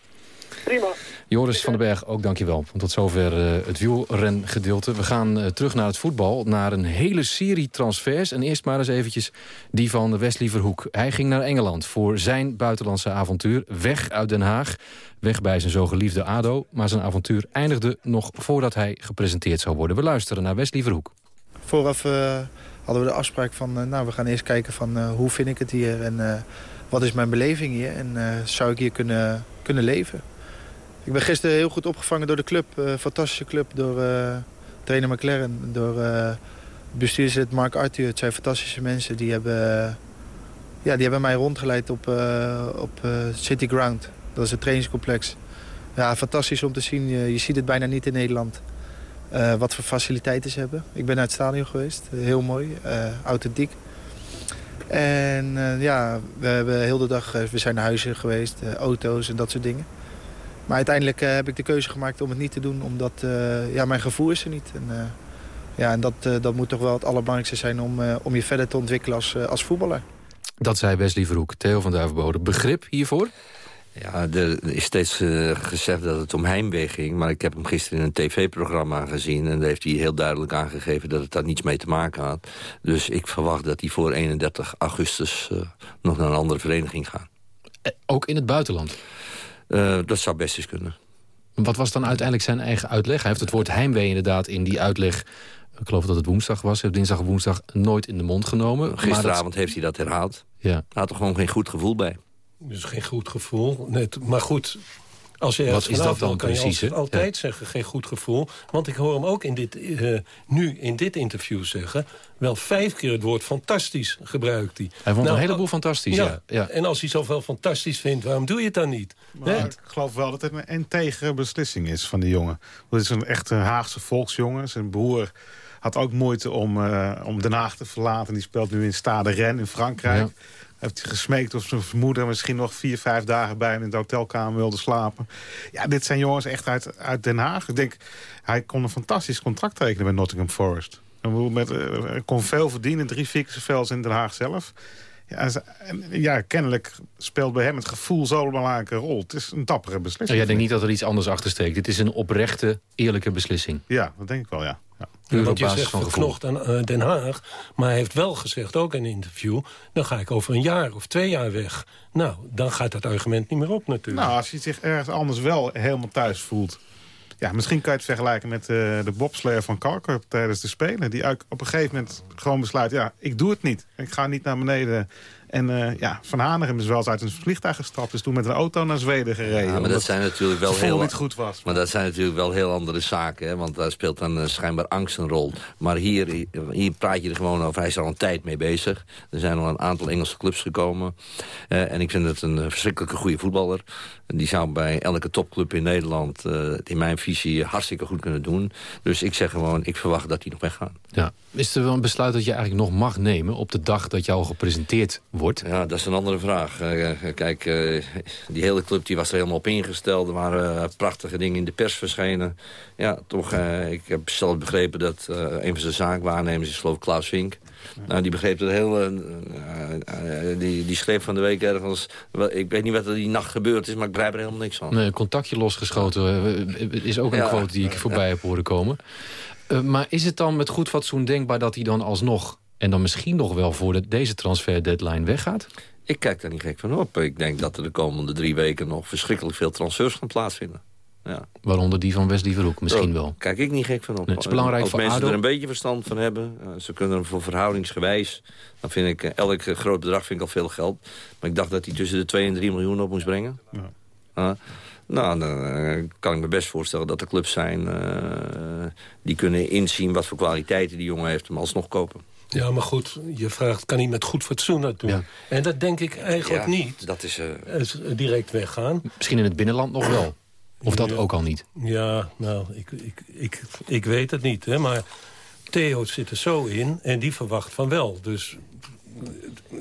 Prima. Joris van den Berg, ook dankjewel. Want tot zover het wielrengedeelte. We gaan terug naar het voetbal, naar een hele serie transfers. En eerst maar eens eventjes die van Wesley Verhoek. Hij ging naar Engeland voor zijn buitenlandse avontuur. Weg uit Den Haag. Weg bij zijn zo geliefde ADO. Maar zijn avontuur eindigde nog voordat hij gepresenteerd zou worden. We luisteren naar Wesley Verhoek. Vooraf uh, hadden we de afspraak van... Uh, nou, we gaan eerst kijken van uh, hoe vind ik het hier... en wat is mijn beleving hier... en zou ik hier kunnen, kunnen leven. Ik ben gisteren heel goed opgevangen door de club. fantastische club. Door trainer McLaren. Door bestuurslid Mark Arthur. Het zijn fantastische mensen. Die hebben, ja, die hebben mij rondgeleid op, op City Ground. Dat is het trainingscomplex. Ja, fantastisch om te zien. Je, ziet het bijna niet in Nederland. Wat voor faciliteiten ze hebben. Ik ben naar het stadion geweest. Heel mooi. Authentiek. En ja, we hebben heel de dag... we zijn naar huizen geweest. auto's en dat soort dingen. Maar uiteindelijk heb ik de keuze gemaakt om het niet te doen. Omdat ja, mijn gevoel is er niet. En, ja, en dat, dat moet toch wel het allerbelangrijkste zijn... om, om je verder te ontwikkelen als, als voetballer. Dat zei Wesley Verhoek. Theo van Duivenbode. Begrip hiervoor? Ja, er is steeds uh, gezegd dat het om heimwee ging. Maar ik heb hem gisteren in een tv-programma gezien. En daar heeft hij heel duidelijk aangegeven dat het daar niets mee te maken had. Dus ik verwacht dat hij voor 31 augustus uh, nog naar een andere vereniging gaat. Ook in het buitenland? Uh, dat zou best eens kunnen. Wat was dan uiteindelijk zijn eigen uitleg? Hij heeft het woord heimwee inderdaad in die uitleg... Ik geloof dat het woensdag was. Hij heeft dinsdag en woensdag nooit in de mond genomen. Gisteravond dat... heeft hij dat herhaald. Ja. Hij had er gewoon geen goed gevoel bij. Dus geen goed gevoel. Net, maar goed, als je Wat is dat dan kan precies? je altijd ja. zeggen, geen goed gevoel. Want ik hoor hem ook in dit, uh, nu in dit interview zeggen... wel vijf keer het woord fantastisch gebruikt hij. Hij vond nou, een heleboel fantastisch, ja, ja, ja. En als hij zoveel fantastisch vindt, waarom doe je het dan niet? Maar ik geloof wel dat het een integere beslissing is van die jongen. Het is een echte Haagse volksjongen. Zijn broer had ook moeite om, uh, om Den Haag te verlaten. Die speelt nu in Stade Rennes in Frankrijk. Ja heeft hij gesmeekt of zijn moeder misschien nog vier, vijf dagen bij hem in de hotelkamer wilde slapen. Ja, dit zijn jongens echt uit, uit Den Haag. Ik denk, hij kon een fantastisch contract tekenen bij Nottingham Forest. Met, uh, kon veel verdienen, drie vier zoveel als in Den Haag zelf. Ja, ja, kennelijk speelt bij hem het gevoel zo'n belangrijke rol. Het is een dappere beslissing. Nou, jij denkt niet dat er iets anders achter steekt. Dit is een oprechte, eerlijke beslissing. Ja, dat denk ik wel, ja. ja. Ja, want je zegt verknocht aan uh, Den Haag. Maar hij heeft wel gezegd, ook in een interview... dan ga ik over een jaar of twee jaar weg. Nou, dan gaat dat argument niet meer op natuurlijk. Nou, als hij zich ergens anders wel helemaal thuis voelt... Ja, misschien kan je het vergelijken met uh, de bobsleer van Kalker tijdens de Spelen. Die op een gegeven moment gewoon besluit, ja, ik doe het niet. Ik ga niet naar beneden En uh, ja, Van Hanegem is wel eens uit een vliegtuig gestapt. Is toen met een auto naar Zweden gereden. Ja, maar dat zijn natuurlijk wel heel... niet goed was. Maar dat zijn natuurlijk wel heel andere zaken. Hè? Want daar speelt dan uh, schijnbaar angst een rol. Maar hier, hier praat je er gewoon over. Hij is er al een tijd mee bezig. Er zijn al een aantal Engelse clubs gekomen. Uh, en ik vind het een verschrikkelijke goede voetballer. Die zou bij elke topclub in Nederland... in mijn visie hartstikke goed kunnen doen. Dus ik zeg gewoon, ik verwacht dat hij nog weggaat. Ja. Is er wel een besluit dat je eigenlijk nog mag nemen... op de dag dat jou gepresenteerd wordt? Ja, dat is een andere vraag. Uh, kijk, uh, die hele club die was er helemaal op ingesteld. Er waren uh, prachtige dingen in de pers verschenen. Ja, toch, ik heb zelf begrepen dat een van zijn zaakwaarnemers is geloof ik Klaus Vink. Nou, die begreep het heel... die, die schreef van de week ergens... Ik weet niet wat er die nacht gebeurd is, maar ik begrijp er helemaal niks van. Nee, contactje losgeschoten is ook een ja, quote die ik voorbij heb horen komen. Maar is het dan met goed fatsoen denkbaar dat hij dan alsnog... en dan misschien nog wel voor de, deze transfer deadline weggaat? Ik kijk daar niet gek van op. Ik denk dat er de komende drie weken nog verschrikkelijk veel transfers gaan plaatsvinden. Ja. Waaronder die van Wesley Verhoek misschien wel. Kijk ik niet gek van op. Nee, het is belangrijk Als voor mensen ADO. er een beetje verstand van hebben... Uh, ze kunnen voor verhoudingsgewijs... dan vind ik uh, elk groot bedrag vind ik al veel geld. Maar ik dacht dat hij tussen de 2 en 3 miljoen op moest brengen. Ja. Nou, dan kan ik me best voorstellen dat er clubs zijn... die kunnen inzien wat voor kwaliteiten die jongen heeft... hem alsnog kopen. Ja, maar goed, je vraagt, kan hij met goed fatsoen dat doen? Ja. En dat denk ik eigenlijk ja, niet. Dat is... Uh... Direct weggaan. Misschien in het binnenland nog wel. Of dat ja. ook al niet? Ja, nou, ik, ik, ik, ik weet het niet. Hè, maar Theo zit er zo in en die verwacht van wel. Dus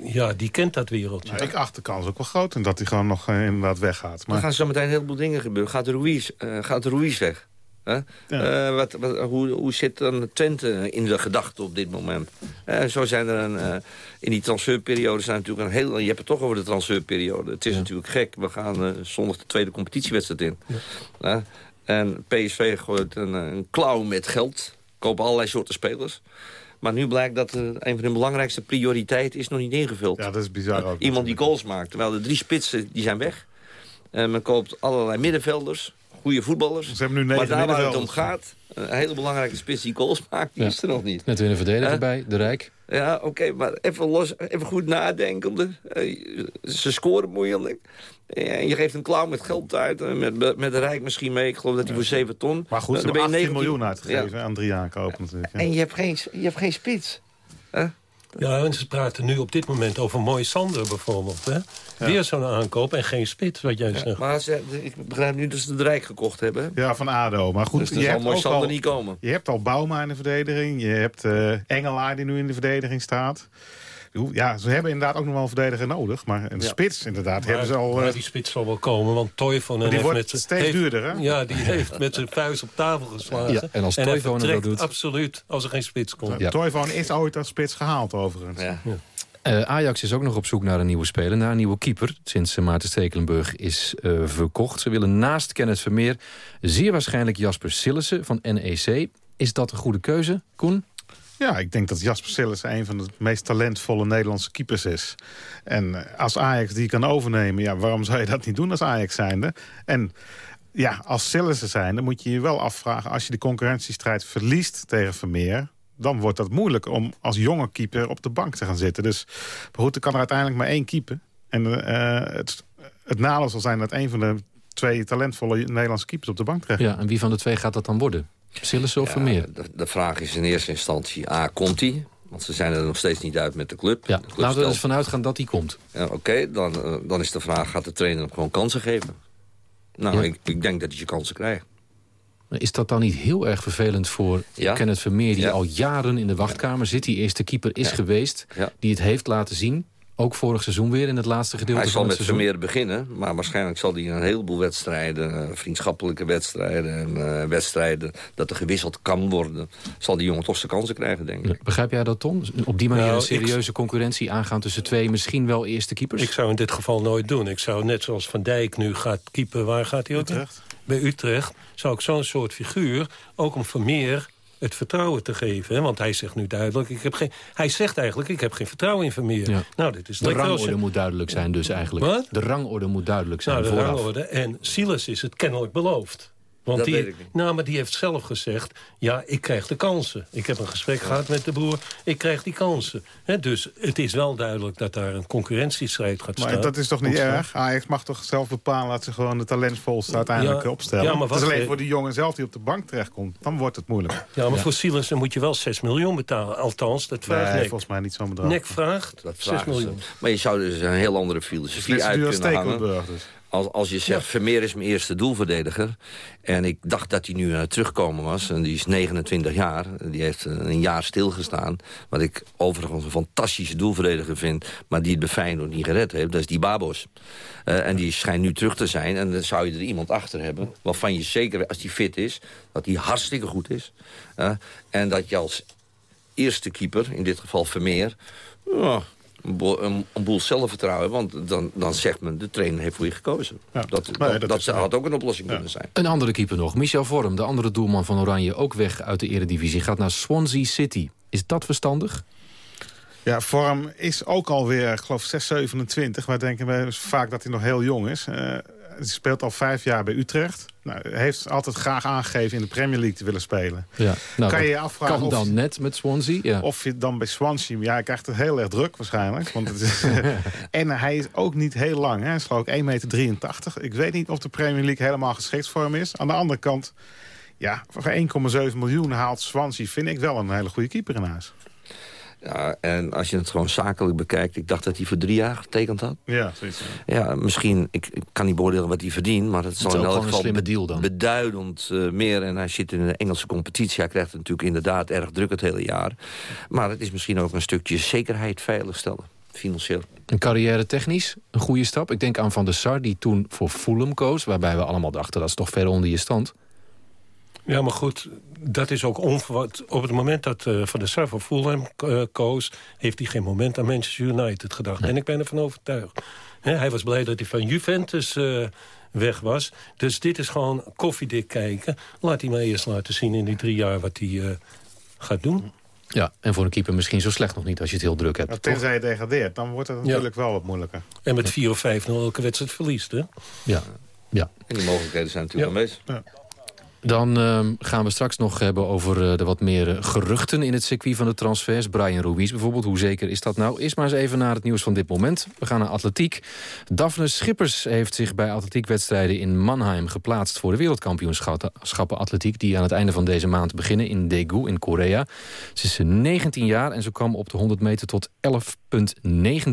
ja, die kent dat wereldje. Maar ik acht de kans ook wel groot en dat hij gewoon nog uh, inderdaad weggaat. Maar... Er gaan zo meteen een heleboel dingen gebeuren. Gaat Ruiz, uh, gaat Ruiz weg? Huh? Ja. Uh, wat, wat, hoe, hoe zit dan Twente in de gedachten op dit moment? Uh, zo zijn er een, uh, in die transferperiode zijn natuurlijk een heel. Je hebt het toch over de transferperiode. Het is ja. natuurlijk gek. We gaan zondag de tweede competitiewedstrijd in. Ja. en PSV gooit een, een klauw met geld. Kopen allerlei soorten spelers. Maar nu blijkt dat uh, een van de belangrijkste prioriteiten is nog niet ingevuld. Ja, dat is bizar ook. Iemand die goals maakt. Terwijl de drie spitsen die zijn weg. En men koopt allerlei middenvelders goede voetballers. Ze hebben nu maar daar waar het om gaat, een hele belangrijke spits die goals maakt, die ja. is er nog niet. Net weer een verdediger bij, de Rijk. Ja, oké, okay, maar even, los, even goed nadenken. Uh, ze scoren moeilijk. En je geeft een klauw met geld uit, met, met de Rijk misschien mee. Ik geloof dat hij voor 7 ton... Maar goed, ze hebben 18 miljoen uitgegeven ja. aan drie aankopen natuurlijk. Ja. En je hebt geen, je hebt geen spits. Huh? Ja, en ze praten nu op dit moment over Mooi Sander bijvoorbeeld. Hè? Ja. Weer zo'n aankoop en geen spits, wat jij ja, zegt. Maar ze, ik begrijp nu dat ze de Rijk gekocht hebben. Ja, van ADO. Maar goed, dus je hebt Mooi Sander al, niet komen. Je hebt al Bouma in de verdediging. Je hebt uh, Engelaar die nu in de verdediging staat. Ja, ze hebben inderdaad ook nog wel een verdediger nodig. Maar een ja. spits inderdaad maar, hebben ze al... Maar die spits zal wel komen, want Toivonen die heeft wordt met steeds heeft, duurder, hè? Ja, die heeft met zijn vuist op tafel geslagen. Ja, en als Toivonen dat doet... absoluut, als er geen spits komt. Ja. Toivonen is ooit als spits gehaald, overigens. Ja. Ja. Uh, Ajax is ook nog op zoek naar een nieuwe speler, naar een nieuwe keeper. Sinds uh, Maarten Stekelenburg is uh, verkocht. Ze willen naast Kenneth Vermeer zeer waarschijnlijk Jasper Sillissen van NEC. Is dat een goede keuze, Koen? Ja, ik denk dat Jasper Sillissen een van de meest talentvolle Nederlandse keepers is. En als Ajax die kan overnemen, ja, waarom zou je dat niet doen als Ajax zijnde? En ja, als Sillissen zijnde moet je je wel afvragen... als je de concurrentiestrijd verliest tegen Vermeer dan wordt dat moeilijk om als jonge keeper op de bank te gaan zitten. Dus er kan er uiteindelijk maar één keeper. En uh, het, het nadeel zal zijn dat een van de twee talentvolle Nederlandse keepers op de bank terecht. Ja, en wie van de twee gaat dat dan worden? Sillissen of ja, Vermeer? De, de vraag is in eerste instantie, A, komt hij? Want ze zijn er nog steeds niet uit met de club. Ja, de club laten we er dus vanuit gaan dat hij komt. Ja, Oké, okay, dan, uh, dan is de vraag, gaat de trainer hem gewoon kansen geven? Nou, Ja. ik, ik denk dat hij je kansen krijgt. Is dat dan niet heel erg vervelend voor Ja. Kenneth Vermeer... die Ja. al jaren in de wachtkamer zit, die eerste keeper is Ja. geweest... Die het heeft laten zien, ook vorig seizoen weer in het laatste gedeelte Hij zal van het met seizoen. Vermeer beginnen, maar waarschijnlijk zal hij in een heleboel wedstrijden... eh, vriendschappelijke wedstrijden en eh, wedstrijden dat er gewisseld kan worden... zal die jongen toch zijn kansen krijgen, denk ik. Ja, Begrijp jij dat, Tom? Op die manier Nou, een serieuze concurrentie aangaan tussen twee misschien wel eerste keepers? Ik zou in dit geval nooit doen. Ik zou net zoals Van Dijk nu gaat keeper, waar gaat hij ook? Utrecht. Bij Utrecht zou ik zo'n soort figuur, ook om Vermeer het vertrouwen te geven. Hè? Want hij zegt nu duidelijk, ik heb geen, hij zegt eigenlijk, ik heb geen vertrouwen in Vermeer. Ja. Nou, dit is De als rangorde moet duidelijk zijn dus eigenlijk. Wat? De rangorde moet duidelijk zijn Nou, de vooraf. rangorde. En Silas is het kennelijk beloofd. Want Dat die, weet ik niet. Nou, maar die heeft zelf gezegd... ja, ik krijg de kansen. Ik heb een gesprek gehad met de broer. Ik krijg die kansen. Hè, dus het is wel duidelijk dat daar een concurrentiestrijd gaat staan. Maar dat is toch niet ontstaan. erg? Ajax mag toch zelf bepalen dat ze gewoon de talentvolste uiteindelijk Ja, opstellen? ja, maar het is alleen even. voor die jongen zelf die op de bank terechtkomt. Dan wordt het moeilijk. Ja, maar voor Silas moet je wel 6 miljoen betalen. Althans, dat vraagt Nee, Nek. volgens mij niet zo'n bedrag. Nek vraagt Dat 6 vragen ze. miljoen. Maar je zou dus een heel andere filosofie zo uit kunnen hangen. Dus. Als, als je zegt, Vermeer is mijn eerste doelverdediger. En ik dacht dat hij nu aan het terugkomen was. En die is 29 jaar. Die heeft eh, een jaar stilgestaan. Wat ik overigens een fantastische doelverdediger vind. Maar die het bij Feyenoord niet gered heeft. Dat is die Babos. Eh, en die schijnt nu terug te zijn. En dan zou je er iemand achter hebben. Waarvan je zeker, als die fit is, dat die hartstikke goed is. Eh, en dat je als eerste keeper, in dit geval Vermeer... een, boel, een, een boel zelfvertrouwen. Want dan, dan zegt men, de trainer heeft voor je gekozen. dat dat, Nee, dat, dat is- had ook een oplossing kunnen zijn. Een andere keeper nog, Michel Vorm, de andere doelman van Oranje... ook weg uit de eredivisie, gaat naar Swansea City. Is dat verstandig? Ja, Vorm is ook alweer, ik geloof 6, 27. Wij denken wij vaak dat hij nog heel jong is. Eh, speelt al vijf jaar bij Utrecht. Nou, heeft altijd graag aangegeven in de Premier League te willen spelen. Ja. Nou, kan je je afvragen kan of, dan net met Swansea? Ja. of je dan bij Swansea... Ja, hij krijgt het heel erg druk waarschijnlijk. Want het is, en hij is ook niet heel lang. Hè. Hij is geloof ik 1,83 meter. Ik weet niet of de Premier League helemaal geschikt voor hem is. Aan de andere kant... Ja, voor 1,7 miljoen haalt Swansea... vind ik wel een hele goede keeper in huis. Ja, en als je het gewoon zakelijk bekijkt... ik dacht dat hij voor drie jaar getekend had. Ja, zoiets. Ja, misschien, ik, ik kan niet beoordelen wat hij verdient... maar het zal is in elk geval slimme be- deal dan. beduidend eh, meer. En hij zit in de Engelse competitie. Hij krijgt het natuurlijk inderdaad erg druk het hele jaar. Maar het is misschien ook een stukje zekerheid veiligstellen. Financieel. Een carrière technisch, een goede stap. Ik denk aan Van der Sar, die toen voor Fulham koos... waarbij we allemaal dachten, dat is toch ver onder je stand. Ja, maar goed, dat is ook onverwacht. Op het moment dat eh, Van der Sar voor Fulham eh, koos... heeft hij geen moment aan Manchester United gedacht. En ik ben ervan overtuigd. Hè, hij was blij dat hij van Juventus eh, weg was. Dus dit is gewoon koffiedik kijken. Laat hij maar eerst laten zien in die drie jaar wat hij eh, gaat doen. Ja, en voor een keeper misschien zo slecht nog niet als je het heel druk hebt. Nou, tenzij je degradeert, dan wordt het natuurlijk wel wat moeilijker. En met 4 of 5-0 elke wedstrijd verliest, hè? Ja. ja. En die mogelijkheden zijn natuurlijk aanwezig. Dan ehm, gaan we straks nog hebben over eh, de wat meer eh, geruchten in het circuit van de transfers. Brian Ruiz bijvoorbeeld, hoe zeker is dat nou? Eerst maar eens even naar het nieuws van dit moment. We gaan naar atletiek. Daphne Schippers heeft zich bij atletiekwedstrijden in Mannheim geplaatst... voor de wereldkampioenschappen atletiek... die aan het einde van deze maand beginnen in Daegu in Korea. Ze is 19 jaar en ze kwam op de 100 meter tot 11,19.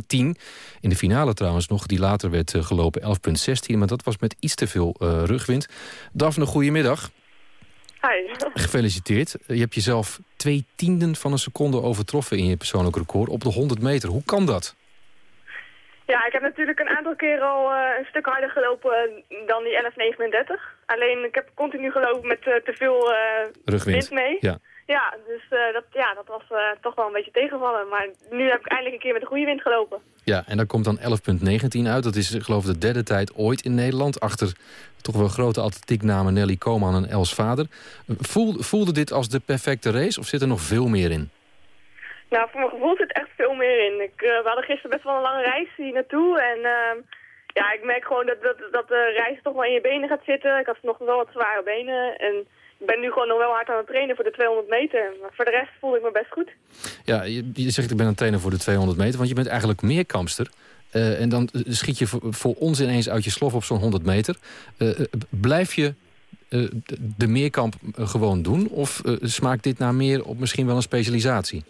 In de finale trouwens nog, die later werd eh, gelopen 11,16. Maar dat was met iets te veel eh, rugwind. Daphne, goedemiddag. Hi. Gefeliciteerd. Je hebt jezelf twee tienden van een seconde overtroffen in je persoonlijk record op de 100 meter. Hoe kan dat? Ja, ik heb natuurlijk een aantal keren al eh, een stuk harder gelopen dan die 11.39. Alleen ik heb continu gelopen met eh, te veel eh, Rugwind. wind mee. Ja. Ja, dus eh, dat, ja, dat was eh, toch wel een beetje tegenvallen. Maar nu heb ik eindelijk een keer met de goede wind gelopen. ja, en daar komt dan 11,19 uit. Dat is geloof ik de derde tijd ooit in Nederland. Achter toch wel grote atletieknamen Nelly Koman en Els Vader. Voelde, voelde dit als de perfecte race of zit er nog veel meer in? Nou, voor mijn gevoel zit echt veel meer in. Ik, eh, we hadden gisteren best wel een lange reis hier naartoe. En ehm, ja, ik merk gewoon dat, dat, dat de reis toch wel in je benen gaat zitten. Ik had nog wel wat zware benen. En ben nu gewoon nog wel hard aan het trainen voor de 200 meter. Maar voor de rest voel ik me best goed. Ja, je, je zegt ik ben aan het trainen voor de 200 meter, want je bent eigenlijk meerkampster. Eh en dan schiet je voor, voor ons ineens uit je slof op zo'n 100 meter. Eh, eh, blijf je de- meerkamp gewoon doen? Of smaakt dit naar meer op misschien wel een specialisatie?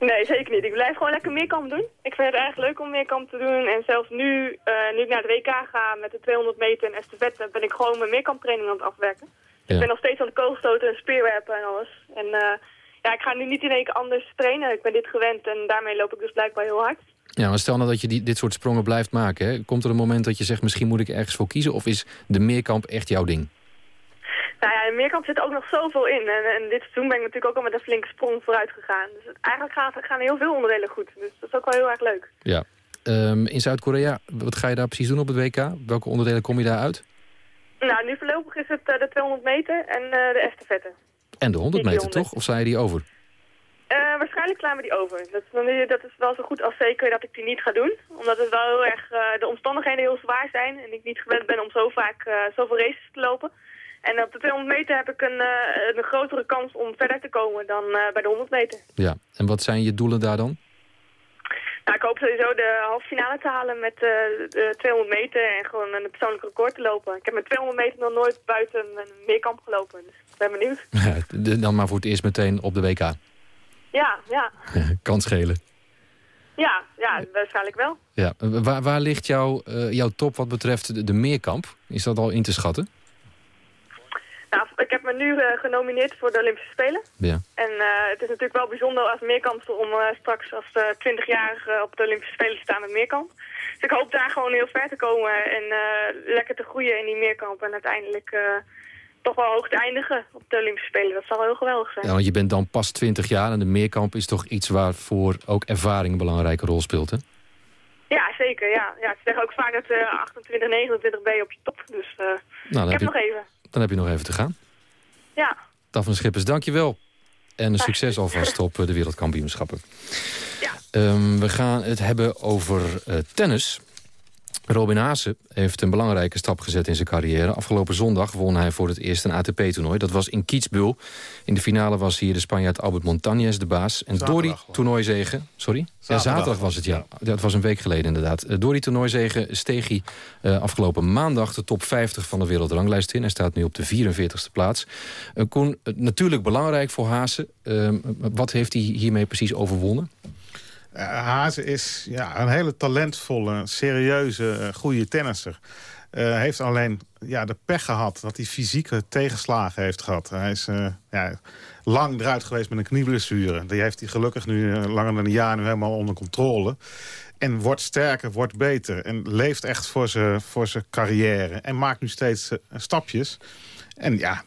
Nee, zeker niet. Ik blijf gewoon lekker meerkamp doen. Ik vind het erg leuk om meerkamp te doen. En zelfs nu, nu ik naar de WK ga met de 200 meter en estafette, ben ik gewoon mijn meerkamptraining aan het afwerken. Ik ben nog steeds aan het kogelstoten en speerwerpen en alles. En eh, ja, ik ga nu niet in één keer anders trainen. Ik ben dit gewend en daarmee loop ik dus blijkbaar heel hard. Ja, maar stel nou dat je die, dit soort sprongen blijft maken. Hè? Komt er een moment dat je zegt misschien moet ik ergens voor kiezen? Of is de meerkamp echt jouw ding? Nou ja, in meerkamp zit ook nog zoveel in. En, en dit seizoen ben ik natuurlijk ook al met een flinke sprong vooruit gegaan. Dus eigenlijk gaan, gaan heel veel onderdelen goed. Dus dat is ook wel heel erg leuk. Ja. Ehm, in Zuid-Korea, wat ga je daar precies doen op het WK? Welke onderdelen kom je daar uit? Nou, nu voorlopig is het eh, de 200 meter en eh, de estafette. En de 100 Die meter, 100. toch? Of zei je die over? Uh, waarschijnlijk slaan we die over. Dat dat is wel zo goed als zeker dat ik die niet ga doen. Omdat het wel heel erg, uh, de omstandigheden heel zwaar zijn. En ik niet gewend ben om zo vaak uh, zoveel races te lopen. En op de 200 meter heb ik een, een grotere kans om verder te komen dan bij de 100 meter. Ja, en wat zijn je doelen daar dan? Nou, ik hoop sowieso de halve finale te halen met de 200 meter en gewoon een persoonlijk record te lopen. Ik heb met 200 meter nog nooit buiten een meerkamp gelopen, dus ik ben benieuwd. dan maar voor het eerst meteen op de WK. Ja, ja. kan schelen. Ja, ja, waarschijnlijk wel. Ja. Waar, waar ligt jouw, uh, jouw top wat betreft de, de meerkamp? Is dat al in te schatten? Nou, ik heb me nu uh, genomineerd voor de Olympische Spelen. Ja. En uh, het is natuurlijk wel bijzonder als meerkamp om straks als 20-jarige op de Olympische Spelen te staan met meerkamp. Dus ik hoop daar gewoon heel ver te komen en lekker te groeien in die meerkamp. En uiteindelijk toch wel hoog te eindigen op de Olympische Spelen. Dat zal heel geweldig zijn. Ja, want je bent dan pas 20 jaar en de meerkamp is toch iets waarvoor ook ervaring een belangrijke rol speelt, hè? Ja, zeker. Ja. Ja, ze zeggen ook vaak dat uh, 28, 29 ben je op je top. Dus uh, nou, ik heb, nog even. Dan heb je nog even te gaan. Ja. Daphne Schippers, dankjewel. En succes alvast op eh, de wereldkampioenschappen. Ja. Um, we gaan het hebben over uh, tennis. Robin Haase heeft een belangrijke stap gezet in zijn carrière. Afgelopen zondag won hij voor het eerst een ATP-toernooi. Dat was in Kitzbühel. In de finale was hier de Spanjaard Albert Montañez de baas. En door die toernooizegen... Sorry? Zaterdag. Ja, zaterdag was het, ja. Dat was een week geleden inderdaad. Eh, door die toernooizegen steeg hij uh, afgelopen maandag... de top 50 van de wereldranglijst in. Hij staat nu op de 44ste plaats. Uh, Koen, natuurlijk belangrijk voor Haase. Uh, wat heeft hij hiermee precies overwonnen? Uh, Hazen is ja, een hele talentvolle, serieuze, uh, goede tennisser. Uh, heeft alleen ja, de pech gehad dat hij fysieke tegenslagen heeft gehad. Hij is ja, lang eruit geweest met een knieblessure. Die heeft hij gelukkig nu langer dan een jaar nu helemaal onder controle. En wordt sterker, wordt beter. En leeft echt voor zijn voor carrière. En maakt nu steeds stapjes. En ja,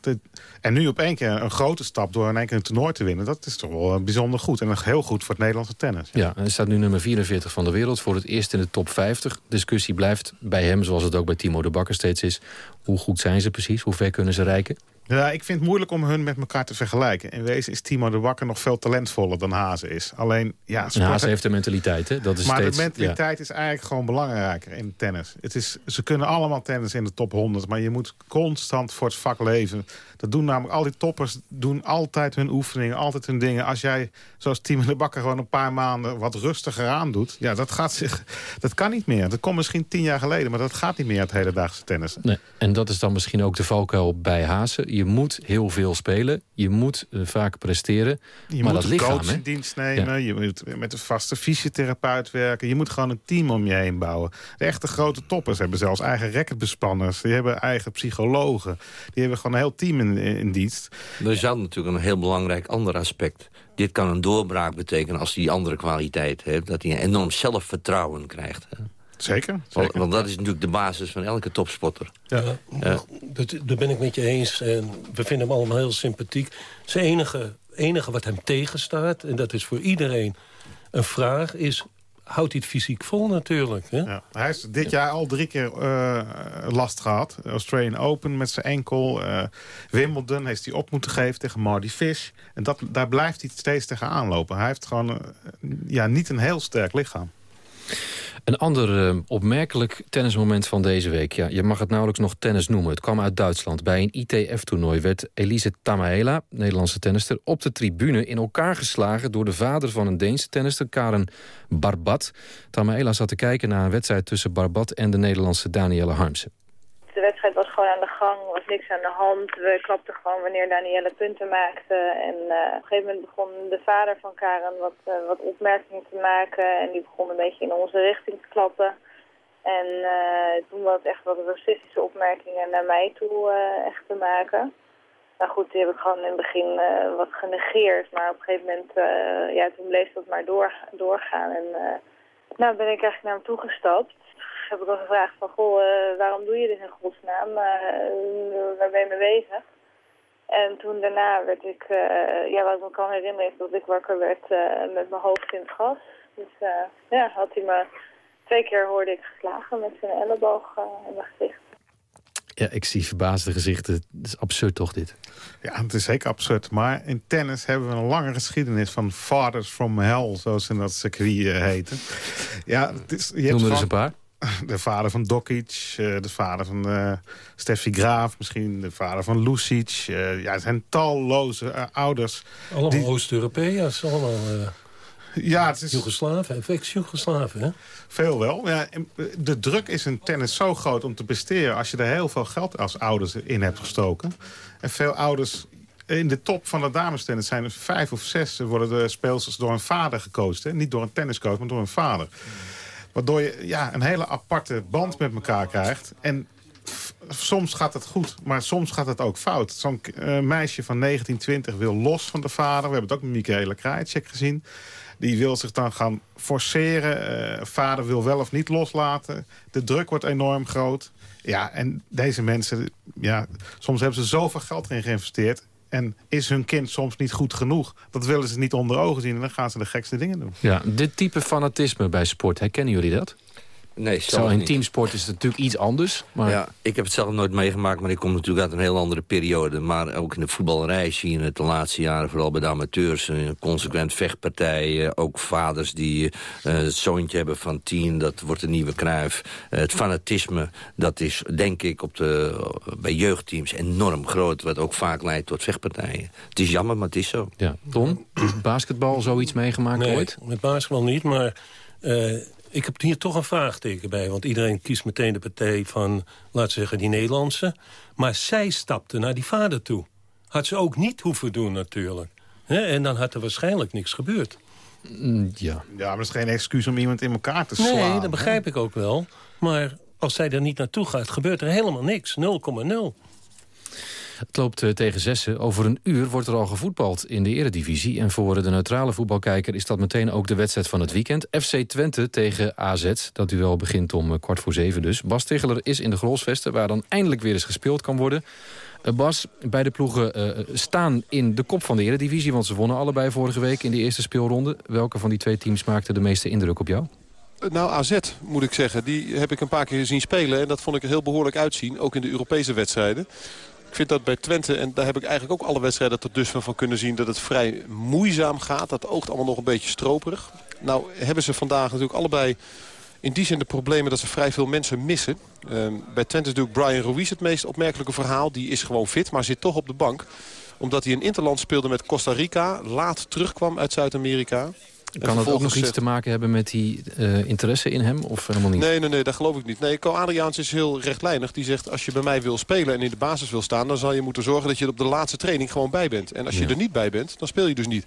en nu op één keer een grote stap door in één keer een toernooi te winnen. Dat is toch wel bijzonder goed. En heel goed voor het Nederlandse tennis. Ja, ja hij staat nu nummer 44 van de wereld. Voor het eerst in de top 50. Discussie blijft bij hem, zoals het ook bij Timo de Bakker steeds is. Hoe goed zijn ze precies? Hoe ver kunnen ze reiken? Ja, ik vind het moeilijk om hun met elkaar te vergelijken. In wezen is Timo de Bakker nog veel talentvoller dan Hazen is. Alleen, ja... Sport... Hazen heeft de mentaliteit, hè? Dat is maar steeds, de mentaliteit is eigenlijk gewoon belangrijker in tennis. Het is, ze kunnen allemaal tennis in de top 100, maar je moet constant voor het vak leven. Dat doen namelijk al die toppers, doen altijd hun oefeningen, altijd hun dingen. Als jij, zoals Timo de Bakker, gewoon een paar maanden wat rustiger aan doet... ja, dat, gaat zich, dat kan niet meer. Dat komt misschien tien jaar geleden, maar dat gaat niet meer het hedendaagse tennis. Nee, en dat is dan misschien ook de valkuil bij Hazen je moet heel veel spelen. Je moet uh, vaak presteren. Je maar moet dat lichaam, coach in dienst nemen. Ja. Je moet met een vaste fysiotherapeut werken. Je moet gewoon een team om je heen bouwen. De echte grote toppers hebben zelfs eigen racketbespanners. Die hebben eigen psychologen. Die hebben gewoon een heel team in, in dienst. Er is dan natuurlijk een heel belangrijk ander aspect. Dit kan een doorbraak betekenen als hij die andere kwaliteit heeft. Dat hij een enorm zelfvertrouwen krijgt. Hè? Zeker, want, want, dat is natuurlijk de basis van elke topsporter. Ja, ja. Dat, daar ben ik met je eens. En we vinden hem allemaal heel sympathiek. Zijn enige, enige wat hem tegenstaat, en dat is voor iedereen een vraag... is houdt hij het fysiek vol natuurlijk. Hè? Ja, hij heeft dit jaar al drie keer uh, last gehad. Australian Open met zijn enkel. Uh, Wimbledon heeft hij op moeten geven tegen Marty Fish. En dat, daar blijft hij steeds tegenaan lopen. Hij heeft gewoon ja, niet een heel sterk lichaam. Een ander uh, opmerkelijk tennismoment van deze week. Ja, je mag het nauwelijks nog tennis noemen. Het kwam uit Duitsland. Bij een ITF-toernooi werd Elise Tamaela, Nederlandse tennister... op de tribune in elkaar geslagen door de vader van een Deense tennister... Karen Barbat. Tamaela zat te kijken naar een wedstrijd tussen Barbat... en de Nederlandse Danielle Harmsen. De wedstrijd was gewoon aan de gang, niks aan de hand. We klapten gewoon wanneer Danielle punten maakte. En uh, op een gegeven moment begon de vader van Karen wat, uh, wat opmerkingen te maken. En die begon een beetje in onze richting te klappen. En uh, toen was echt wat racistische opmerkingen naar mij toe echt te maken. Nou goed, die heb ik gewoon in het begin wat genegeerd. Maar op een gegeven moment, ja, toen bleef dat maar door, doorgaan. En nou ben ik eigenlijk naar hem toegestapt heb ik al gevraagd van, goh, uh, waarom doe je dit in godsnaam? Uh, waar ben je mee bezig? En toen daarna werd ik, uh, ja, wat ik me kan herinneren is dat ik wakker werd met mijn hoofd in het gas. Dus ja, had hij me, twee keer hoorde ik geslagen met zijn elleboog in mijn gezicht. Ja, ik zie verbaasde gezichten. Het is absurd toch dit? Ja, het is zeker absurd. Maar in tennis hebben we een lange geschiedenis van fathers from hell, zoals ze in dat circuit heten. Ja, het is, je Noem er eens een paar. De vader van Dokic, uh, de vader van uh, Steffi Graaf, misschien de vader van Lucic. ja, het zijn talloze ouders. Allemaal die... Oost-Europeërs, allemaal... Ja, het is... Joegoslaven, ex-Joegoslaven, hè? Veel wel. Ja, de druk is in tennis zo groot om te besteren... als je er heel veel geld als ouders in hebt gestoken. En veel ouders in de top van de damestennis zijn er vijf of zes... worden de speelsters door een vader gekozen. Hè? Niet door een tenniscoach, maar door een vader. Waardoor je ja, een hele aparte band met elkaar krijgt. En soms gaat het goed, maar soms gaat het ook fout. Zo'n uh, meisje van 19, 20 wil los van de vader. We hebben het ook met Michaela Krajicek gezien. Die wil zich dan gaan forceren. Uh, vader wil wel of niet loslaten. De druk wordt enorm groot. Ja, en deze mensen, ja, soms hebben ze zoveel geld erin geïnvesteerd. En is hun kind soms niet goed genoeg? Dat willen ze niet onder ogen zien en dan gaan ze de gekste dingen doen. Ja, dit type fanatisme bij sport, herkennen jullie dat? Nee, Zo in teamsport is het natuurlijk iets anders. Maar... Ja, ik heb het zelf nooit meegemaakt, maar ik kom natuurlijk uit een heel andere periode. Maar ook in de voetballerij zie je het de laatste jaren, vooral bij de amateurs... consequent vechtpartijen, ook vaders die uh, het zoontje hebben van tien... dat wordt een nieuwe kruif. Uh, het fanatisme, dat is denk ik op de, bij jeugdteams enorm groot... wat ook vaak leidt tot vechtpartijen. Het is jammer, maar het is zo. Ja. Tom, basketbal zoiets meegemaakt nee, ooit? met basketbal niet, maar... Uh, ik heb hier toch een vraagteken bij. Want iedereen kiest meteen de partij van, laten we zeggen, die Nederlandse. Maar zij stapte naar die vader toe. Had ze ook niet hoeven doen natuurlijk. en dan had er waarschijnlijk niks gebeurd. Mm, ja. ja, maar dat is geen excuus om iemand in elkaar te slaan. Nee, dat begrijp ik ook wel. Maar als zij er niet naartoe gaat, gebeurt er helemaal niks. 0,0. Het loopt eh, tegen zessen. Over een uur wordt er al gevoetbald in de eredivisie. En voor de neutrale voetbalkijker is dat meteen ook de wedstrijd van het weekend. FC Twente tegen AZ. Dat duel begint om eh, kwart voor zeven dus. Bas Tegeler is in de Grolsvesten waar dan eindelijk weer eens gespeeld kan worden. Eh, Bas, beide ploegen staan in de kop van de eredivisie... want ze wonnen allebei vorige week in de eerste speelronde. Welke van die twee teams maakte de meeste indruk op jou? Nou, AZ moet ik zeggen. Die heb ik een paar keer zien spelen. En dat vond ik heel behoorlijk uitzien. Ook in de Europese wedstrijden. Ik vind dat bij Twente, en daar heb ik eigenlijk ook alle wedstrijden tot dusver van kunnen zien... dat het vrij moeizaam gaat. Dat oogt allemaal nog een beetje stroperig. Nou hebben ze vandaag natuurlijk allebei in die zin de problemen dat ze vrij veel mensen missen. Um, bij Twente is natuurlijk Brian Ruiz het meest opmerkelijke verhaal. Die is gewoon fit, maar zit toch op de bank. Omdat hij een interland speelde met Costa Rica. Laat terugkwam uit Zuid-Amerika. Kan dat ook nog iets te maken hebben met die uh, interesse in hem? Of helemaal niet? Nee, nee, nee, dat geloof ik niet. Nee, Co Adriaans is heel rechtlijnig. Die zegt, als je bij mij wil spelen en in de basis wil staan... dan zal je moeten zorgen dat je op de laatste training gewoon bij bent. En als je er niet bij bent, dan speel je dus niet.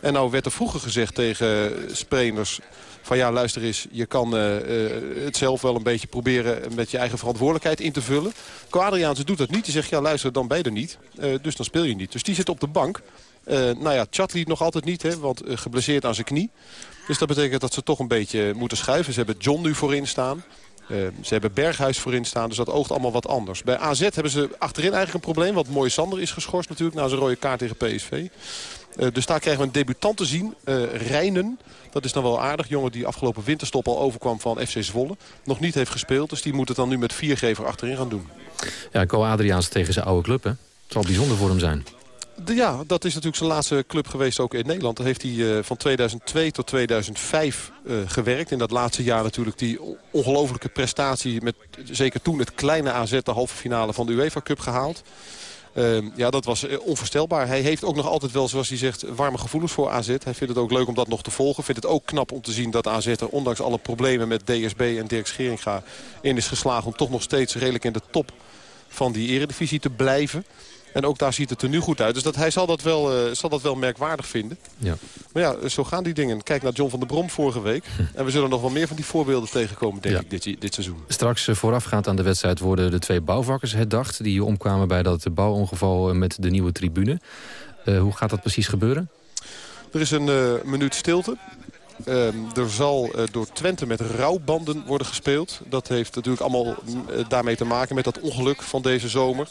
En nou werd er vroeger gezegd tegen spelers... van ja, luister eens, je kan uh, uh, het zelf wel een beetje proberen... met je eigen verantwoordelijkheid in te vullen. Co Adriaans doet dat niet. Die zegt, ja, luister, dan ben je er niet. dus dan speel je niet. Dus die zit op de bank... Uh, nou ja, Chatli nog altijd niet, hè, want uh, geblesseerd aan zijn knie. Dus dat betekent dat ze toch een beetje moeten schuiven. Ze hebben John nu voorin staan. Uh, ze hebben Berghuis voorin staan, dus dat oogt allemaal wat anders. Bij AZ hebben ze achterin eigenlijk een probleem. Want Mooi Sander is geschorst natuurlijk na zijn rode kaart tegen PSV. dus daar krijgen we een debutant te zien. Rijnen, dat is dan wel aardig. Jongen die afgelopen winterstop al overkwam van FC Zwolle. Nog niet heeft gespeeld, dus die moet het dan nu met viergever achterin gaan doen. Ja, Co Adriaans tegen zijn oude club, hè? Het zal bijzonder voor hem zijn ja, dat is natuurlijk zijn laatste club geweest ook in Nederland. Daar heeft hij uh, van 2002 tot 2005 uh, gewerkt. In dat laatste jaar natuurlijk die ongelofelijke prestatie... met zeker toen het kleine AZ de halve finale van de UEFA Cup gehaald. Uh, ja, dat was uh, onvoorstelbaar. Hij heeft ook nog altijd wel, zoals hij zegt, warme gevoelens voor AZ. Hij vindt het ook leuk om dat nog te volgen. Vindt het ook knap om te zien dat AZ er ondanks alle problemen met DSB en Dirk Scheringa in is geslagen... om toch nog steeds redelijk in de top van die eredivisie te blijven. En ook daar ziet het er nu goed uit. Dus dat, hij zal dat, wel, uh, zal dat wel merkwaardig vinden. Ja. Maar ja, zo gaan die dingen. Kijk naar John van der Brom vorige week. En we zullen nog wel meer van die voorbeelden tegenkomen, denk ik, dit, dit seizoen. Straks uh, voorafgaand aan de wedstrijd worden de twee bouwvakkers herdacht... die omkwamen bij dat bouwongeval eh, met de nieuwe tribune. Uh, hoe gaat dat precies gebeuren? Er is een minuut stilte. Uh, er zal uh, door Twente met rouwbanden worden gespeeld. Dat heeft natuurlijk allemaal uh, daarmee te maken met dat ongeluk van deze zomer.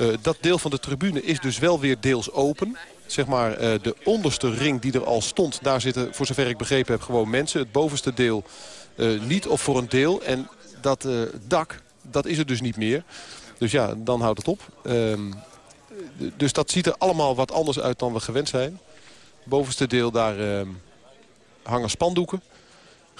Uh, dat deel van de tribune is dus wel weer deels open. Zeg maar uh, de onderste ring die er al stond, daar zitten voor zover ik begrepen heb gewoon mensen. Het bovenste deel uh, niet of voor een deel. En dat dak, dat is er dus niet meer. Dus ja, dan houdt het op. Ehm, dus dat ziet er allemaal wat anders uit dan we gewend zijn. Bovenste deel daar ehm, hangen spandoeken.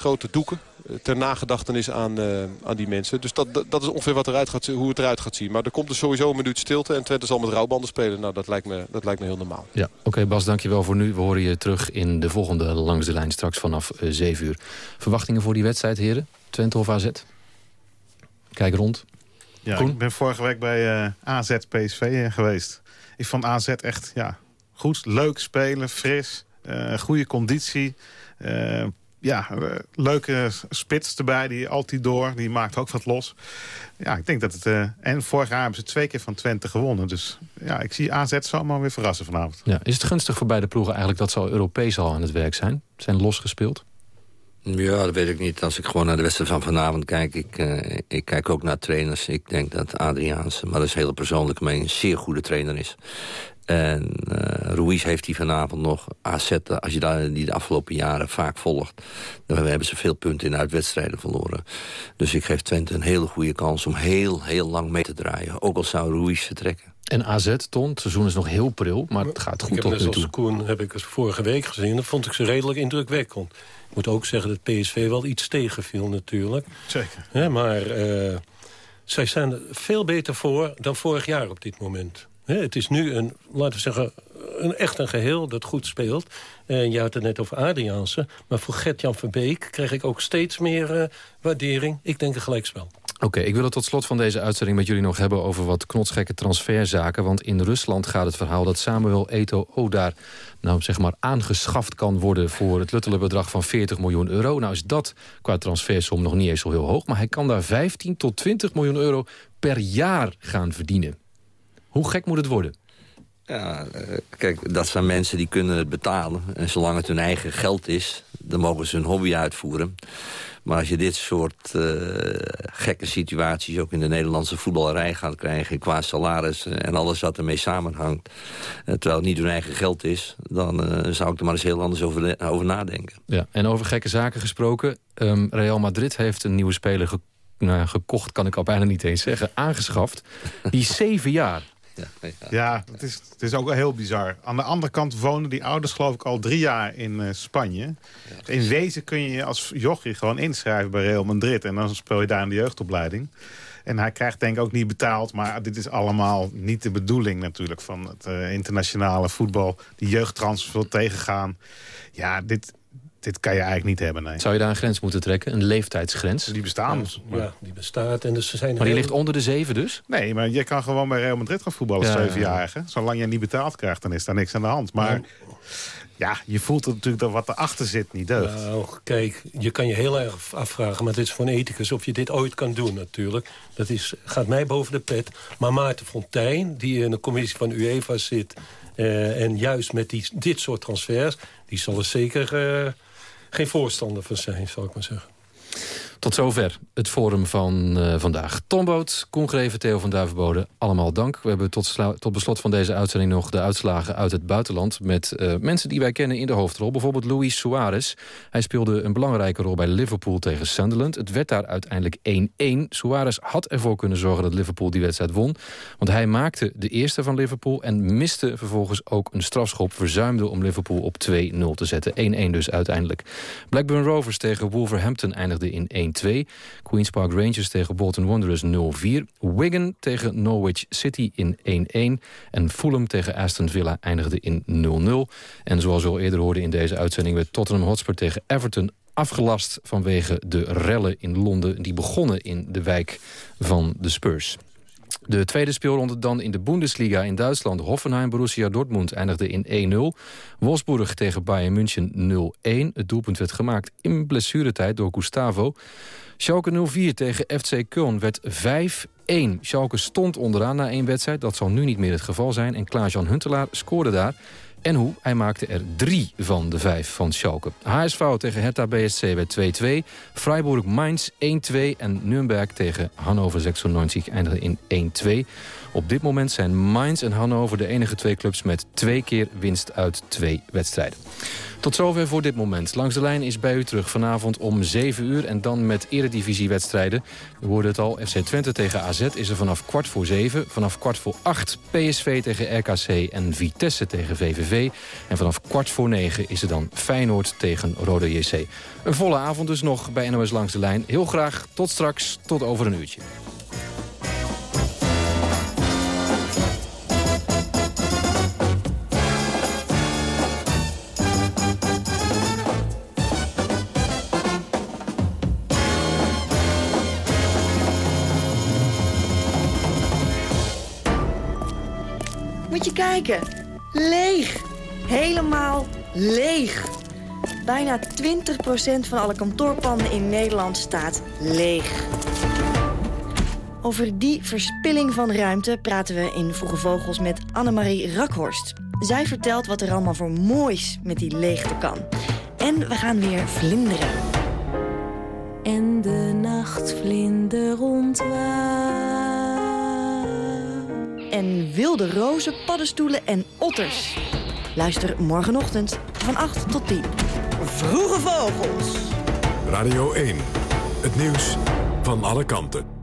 Grote doeken. eh, Ter nagedachtenis aan, eh, aan die mensen. Dus dat, dat, dat is ongeveer wat eruit gaat, hoe het eruit gaat zien. Maar er komt dus sowieso een minuut stilte. En Twente zal met rouwbanden spelen. Nou, dat lijkt me, dat lijkt me heel normaal. Ja, oké Bas, dankjewel voor nu. We horen je terug in de volgende Langs de Lijn straks vanaf eh, 7 uur. Verwachtingen voor die wedstrijd, heren? Twente of AZ? Kijk rond. Ja, Koen? ik ben vorige week bij eh, AZ PSV geweest. Ik vond AZ echt ja, goed, leuk spelen, fris, eh, goede conditie. Eh, ja, eh, leuke spits erbij, die altijd door, die maakt ook wat los. Ja, ik denk dat het... eh, en vorig jaar hebben ze twee keer van Twente gewonnen. Dus ja, ik zie AZ zomaar weer verrassen vanavond. Ja, is het gunstig voor beide ploegen eigenlijk dat ze al Europees al aan het werk zijn? Zijn losgespeeld? Ja, dat weet ik niet. Als ik gewoon naar de wedstrijd van vanavond kijk... ik, eh, ik kijk ook naar trainers. Ik denk dat Adriaanse, maar dat is hele persoonlijke mening... een zeer goede trainer is. En eh Ruiz heeft die vanavond nog. AZ, als je daar die de afgelopen jaren vaak volgt... dan hebben ze veel punten in uitwedstrijden verloren. Dus ik geef Twente een hele goede kans om heel, heel lang mee te draaien. Ook al zou Ruiz vertrekken. En AZ, Ton, het seizoen is nog heel pril, maar het gaat Ik goed heb tot net nu als toe. Koen heb ik het vorige week gezien. Dan vond ik ze redelijk indrukwekkend. Ik moet ook zeggen dat PSV wel iets tegenviel natuurlijk. Zeker. Maar eh, zij zijn er veel beter voor dan vorig jaar op dit moment. Het is nu een, laten we zeggen, een, echt een geheel dat goed speelt. En je had het net over Adriaanse. Maar voor Gert-Jan Verbeek krijg ik ook steeds meer eh, waardering. Ik denk een gelijkspel. Oké, ik wil het tot slot van deze uitzending met jullie nog hebben... over wat knotsgekke transferzaken. Want in Rusland gaat het verhaal dat Samuel Eto'o daar... nou zeg maar aangeschaft kan worden voor het luttele bedrag van 40 miljoen euro. Nou is dat qua transfersom nog niet eens zo heel hoog... maar hij kan daar 15 tot 20 miljoen euro per jaar gaan verdienen. Hoe gek moet het worden? Ja, eh, kijk, dat zijn mensen die kunnen het betalen. En zolang het hun eigen geld is, dan mogen ze hun hobby uitvoeren. Maar als je dit soort eh, gekke situaties ook in de Nederlandse voetballerij gaat krijgen... qua salaris en alles wat ermee samenhangt... eh, terwijl het niet hun eigen geld is... dan eh, zou ik er maar eens heel anders over, over nadenken. Ja, en over gekke zaken gesproken. ehm, Real Madrid heeft een nieuwe speler ge- nou, gekocht, kan ik al bijna niet eens zeggen, aangeschaft. Die is zeven jaar. Ja, het is, het is ook wel heel bizar. Aan de andere kant wonen die ouders geloof ik al drie jaar in eh, Spanje. in wezen kun je je als jochie gewoon inschrijven bij Real Madrid. En dan speel je daar in de jeugdopleiding. En hij krijgt denk ik ook niet betaald. Maar dit is allemaal niet de bedoeling natuurlijk van het eh, internationale voetbal. Die jeugdtransfer wil tegengaan. Ja, dit, dit kan je eigenlijk niet hebben, nee. Zou je daar een grens moeten trekken? Een leeftijdsgrens? Die bestaan. Ja, die bestaat. En dus ze zijn Maar die heel- ligt onder de zeven dus? Nee, maar je kan gewoon bij Real Madrid gaan voetballen als Ja, ja, ja. zevenjarige. Zolang je niet betaald krijgt, dan is daar niks aan de hand. Maar ja, je voelt het natuurlijk dat wat erachter zit niet deugt. Nou, kijk, je kan je heel erg afvragen... maar dit is voor een ethicus of je dit ooit kan doen natuurlijk. Dat is, gaat mij boven de pet. Maar Maarten Fontijn, die in de commissie van UEFA zit... eh, en juist met die, dit soort transfers... die zal er zeker eh, geen voorstander van zijn, zal ik maar zeggen. Tot zover het forum van eh, vandaag. Tom Boot, Koen Greven, Theo van Duivenbode, allemaal dank. We hebben tot, tot beslot van deze uitzending nog de uitslagen uit het buitenland... met eh, mensen die wij kennen in de hoofdrol. Bijvoorbeeld Luis Suarez. Hij speelde een belangrijke rol bij Liverpool tegen Sunderland. Het werd daar uiteindelijk 1-1. Suarez had ervoor kunnen zorgen dat Liverpool die wedstrijd won. Want hij maakte de eerste van Liverpool... en miste vervolgens ook een strafschop. Verzuimde om Liverpool op 2-0 te zetten. 1-1 dus uiteindelijk. Blackburn Rovers tegen Wolverhampton eindigde in 1-2. Queen's Park Rangers tegen Bolton Wanderers 0-4. Wigan tegen Norwich City in 1-1. En Fulham tegen Aston Villa eindigde in 0-0. En zoals we al eerder hoorden in deze uitzending... werd Tottenham Hotspur tegen Everton afgelast vanwege de rellen in Londen... die begonnen in de wijk van de Spurs. De tweede speelronde dan in de Bundesliga in Duitsland. Hoffenheim Borussia Dortmund eindigde in 1-0. Wolfsburg tegen Bayern München 0-1. Het doelpunt werd gemaakt in blessuretijd door Gustavo. Schalke 04 tegen FC Köln werd 5-1. Schalke stond onderaan na één wedstrijd. Dat zal nu niet meer het geval zijn. En Klaas-Jan Huntelaar scoorde daar. En hoe? Hij maakte er drie van de vijf van Schalke. HSV tegen Hertha BSC werd 2-2. Freiburg Mainz 1-2. En Nürnberg tegen Hannover 96 eindigde in 1-2. Op dit moment zijn Mainz en Hannover de enige twee clubs... met twee keer winst uit twee wedstrijden. Tot zover voor dit moment. Langs de lijn is bij u terug vanavond om 7 uur... en dan met eredivisiewedstrijden. We hoorden het al, FC Twente tegen AZ is er vanaf kwart voor 7. Vanaf kwart voor 8 PSV tegen RKC en Vitesse tegen VVV. En vanaf kwart voor 9 is er dan Feyenoord tegen Rode JC. Een volle avond dus nog bij NOS Langs de Lijn. Heel graag, tot straks, tot over een uurtje. Moet je kijken. Leeg. Helemaal leeg. Bijna 20% van alle kantoorpanden in Nederland staat leeg. Over die verspilling van ruimte praten we in Vroege Vogels met Annemarie Rakhorst. Zij vertelt wat er allemaal voor moois met die leegte kan. En we gaan weer vlinderen. En de nachtvlinder En wilde rozen, paddenstoelen en otters. Luister morgenochtend van 8 tot 10. Vroege Vogels. Radio 1. Het nieuws van alle kanten.